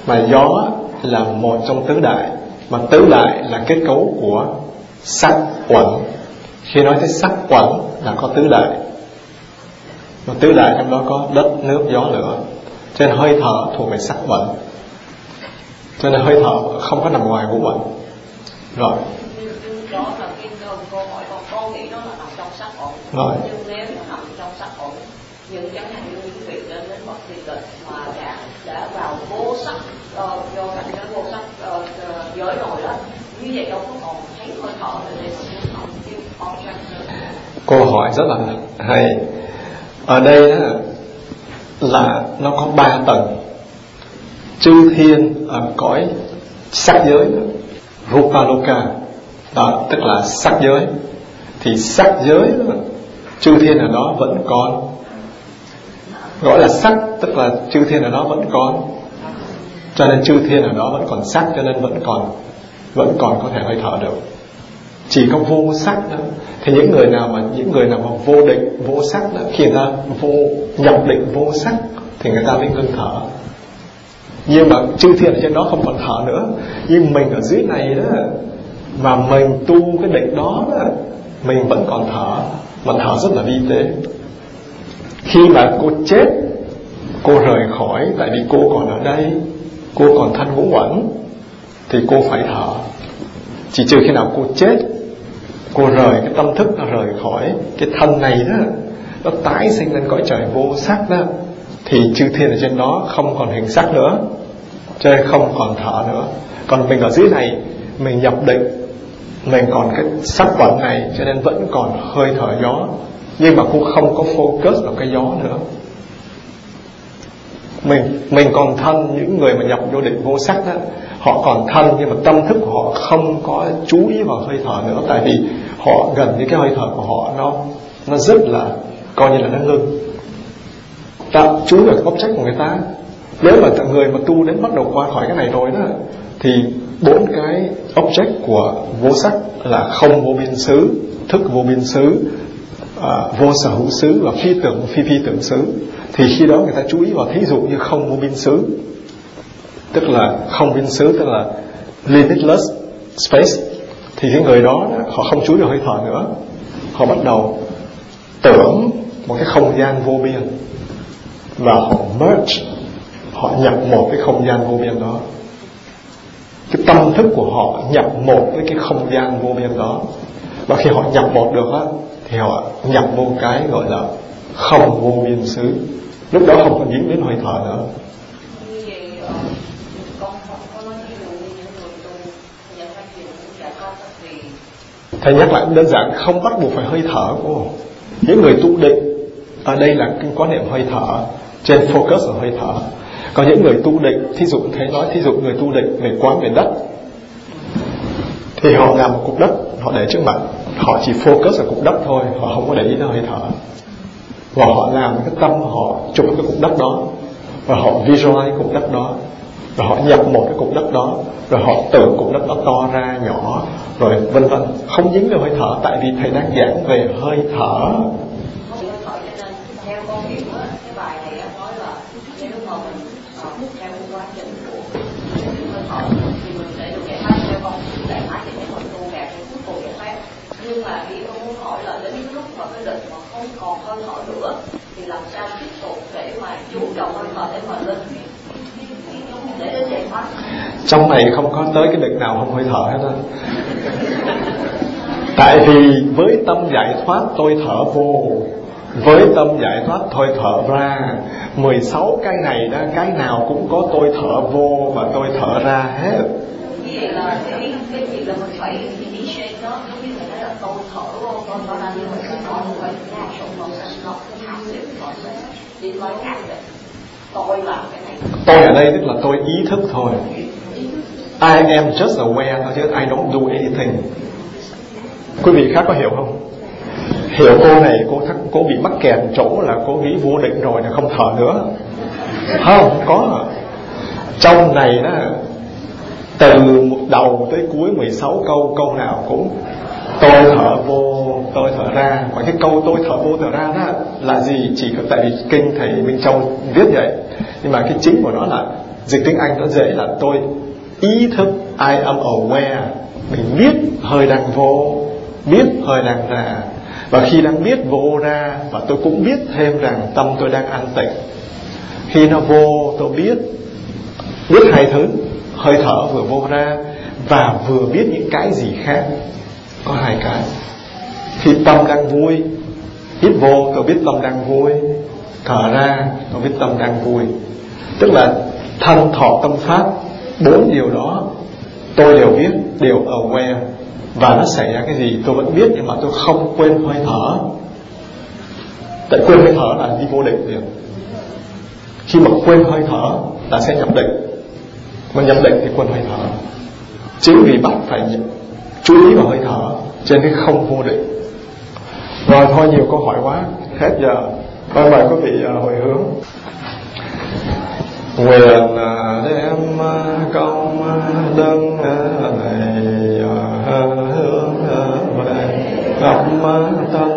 mà gió là một trong tứ đại mà tứ đại là kết cấu của sắc quẩn. Khi nói tới sắc quẩn là có tứ đại. Mà tứ đại trong đó có đất nước gió lửa. Cho nên hơi thở thuộc về sắc quẩn. Cho nên hơi thở không có nằm ngoài ngũ quẩn. Rồi. Rồi những chẳng hạn như những vị đến đến bậc thiền kịch mà đã đã vào vô sắc ờ, uh, do cảnh giới vô sắc uh, uh, giới rồi đó như vậy đâu có còn thấy hơi thở nữa để không kêu object nữa. Câu hỏi rất là hay. Ở đây đó là nó có ba tầng. Chư thiên ở cõi sắc giới rupa loka đó tức là sắc giới. Thì sắc giới chư thiên ở đó vẫn còn gọi là sắc tức là chư thiên ở đó vẫn còn. Cho nên chư thiên ở đó vẫn còn sắc cho nên vẫn còn vẫn còn có thể hơi thở được. Chỉ có vô sắc đó thì những người nào mà những người nào mà vô định vô sắc đó khi người ta vô nhập định vô sắc thì người ta mới ngưng thở. Nhưng mà chư thiên ở trên đó không còn thở nữa. Nhưng mình ở dưới này đó mà mình tu cái định đó, đó mình vẫn còn thở. Mà thở rất là vi tế khi mà cô chết cô rời khỏi tại vì cô còn ở đây cô còn thanh ngũ quẩn, thì cô phải thở. Chỉ trừ khi nào cô chết cô rời cái tâm thức nó rời khỏi cái thân này đó nó tái sinh lên cõi trời vô sắc đó thì chư thiên ở trên đó không còn hình sắc nữa cho nên không còn thở nữa. Còn mình ở dưới này mình nhập định mình còn cái sắc quẩn này cho nên vẫn còn hơi thở gió nhưng mà cô không có focus vào cái gió nữa. Mình mình còn thân những người mà nhập vô định vô sắc đó. Họ còn thân nhưng mà tâm thức của họ không có chú ý vào hơi thở nữa. Tại vì họ gần như cái hơi thở của họ, nó nó rất là, coi như là nó ngưng. Ta chú vào cái trách của người ta. Nếu mà người mà tu đến bắt đầu qua khỏi cái này rồi đó, thì bốn cái object của vô sắc là không vô biên xứ, thức vô biên xứ à, vô sở hữu xứ và phi tưởng phi phi tưởng xứ thì khi đó người ta chú ý vào thí dụ như không vô biên xứ. Tức là không biên xứ tức là limitless space. Thì cái người đó họ không chú ý vào hơi thở nữa. Họ bắt đầu tưởng một cái không gian vô biên. Và họ merge họ nhập một cái không gian vô biên đó. Cái tâm thức của họ nhập một với cái không gian vô biên đó. Và khi họ nhập một được á thì họ nhập vô cái gọi là không vô biên xứ. Lúc đó không còn dính đến hơi thở nữa. Nói cũng thầy nhắc lại đơn giản, không bắt buộc phải hơi thở của những người tu định, ở đây là cái quan niệm hơi thở, trên focus ở hơi thở. Còn những người tu định, thí dụ thầy nói, thí dụ người tu định về quán về đất, thì họ làm một cục đất, họ để trước mặt họ chỉ focus vào cục đất thôi, họ không có để ý tới hơi thở. Và họ làm cái tâm họ chụp cái cục đất đó, và họ visualize cục đất đó rồi họ nhập một cái cục đất đó, rồi họ tưởng cục đất đó to ra, nhỏ, rồi vân vân. Không dính vào hơi thở, tại vì thầy đang giảng về hơi thở không bị hơi thở cho nên theo con hiểu á cái bài này á nói là nếu mà mình ờ, theo cái quá trình của cái hơi thở thì mình sẽ được giải thoát theo con giải thoát thì nếu mình tu đạt thì cuối cùng giải thoát nhưng mà ý con muốn hỏi là đến lúc mà cái định mà không còn hơi thở nữa thì làm sao tiếp tục để mà chú trọng hơi thở để mà lên? Để đến giải thoát trong này không có tới cái định nào không hơi thở hết á. Tại vì với tâm giải thoát tôi thở vô với tâm giải thoát tôi thở ra. 16 cái này đó cái nào cũng có tôi thở vô và tôi thở ra hết. Vậy là cái cái việc là mình phải câu thở vô con nói là tôi thở vô tôi thở ra sống mình sẽ nói tham cái natural process đi nói khác vậy tôi làm cái này tôi ở đây tức là tôi ý thức thôi. I am just aware thôi chứ I don't do anything. Quý vị khác có hiểu không? Hiểu cô này, cô thắc cô bị mắc kẹt chỗ là cô nghĩ vô định rồi là không thở nữa. Không, có. Trong này đó, từ đầu tới cuối 16 câu câu nào cũng tôi thở vô tôi thở ra. Và cái câu tôi thở vô thở ra đó là gì? Chỉ có tại vì kinh thầy Minh Châu viết vậy. Nhưng mà cái chính của nó là dịch tiếng Anh nó dễ là tôi ý thức I am aware. Mình biết hơi đang vô biết hơi đang ra. Và khi đang biết vô ra và tôi cũng biết thêm rằng tâm tôi đang an tịnh. Khi nó vô tôi biết biết hai thứ. Hơi thở vừa vô ra và vừa biết những cái gì khác có hai cái. Khi tâm đang vui hít vô tôi biết tâm đang vui. Thở ra tôi biết tâm đang vui. Tức là thân thọ tâm pháp, bốn điều đó tôi đều biết, đều aware. Và nó xảy ra cái gì tôi vẫn biết, nhưng mà tôi không quên hơi thở. Tại quên hơi thở là đi vô định liền. Khi mà quên hơi thở là sẽ nhập định. Mà nhập định thì quên hơi thở. Chính vì bạn phải chú ý vào hơi thở, cho nên không vô định. Rồi, thôi, nhiều câu hỏi quá. Hết giờ. Mời mời quý vị à, hồi hướng. Nguyện à, đem à, công đức này hướng về. Tâm tâm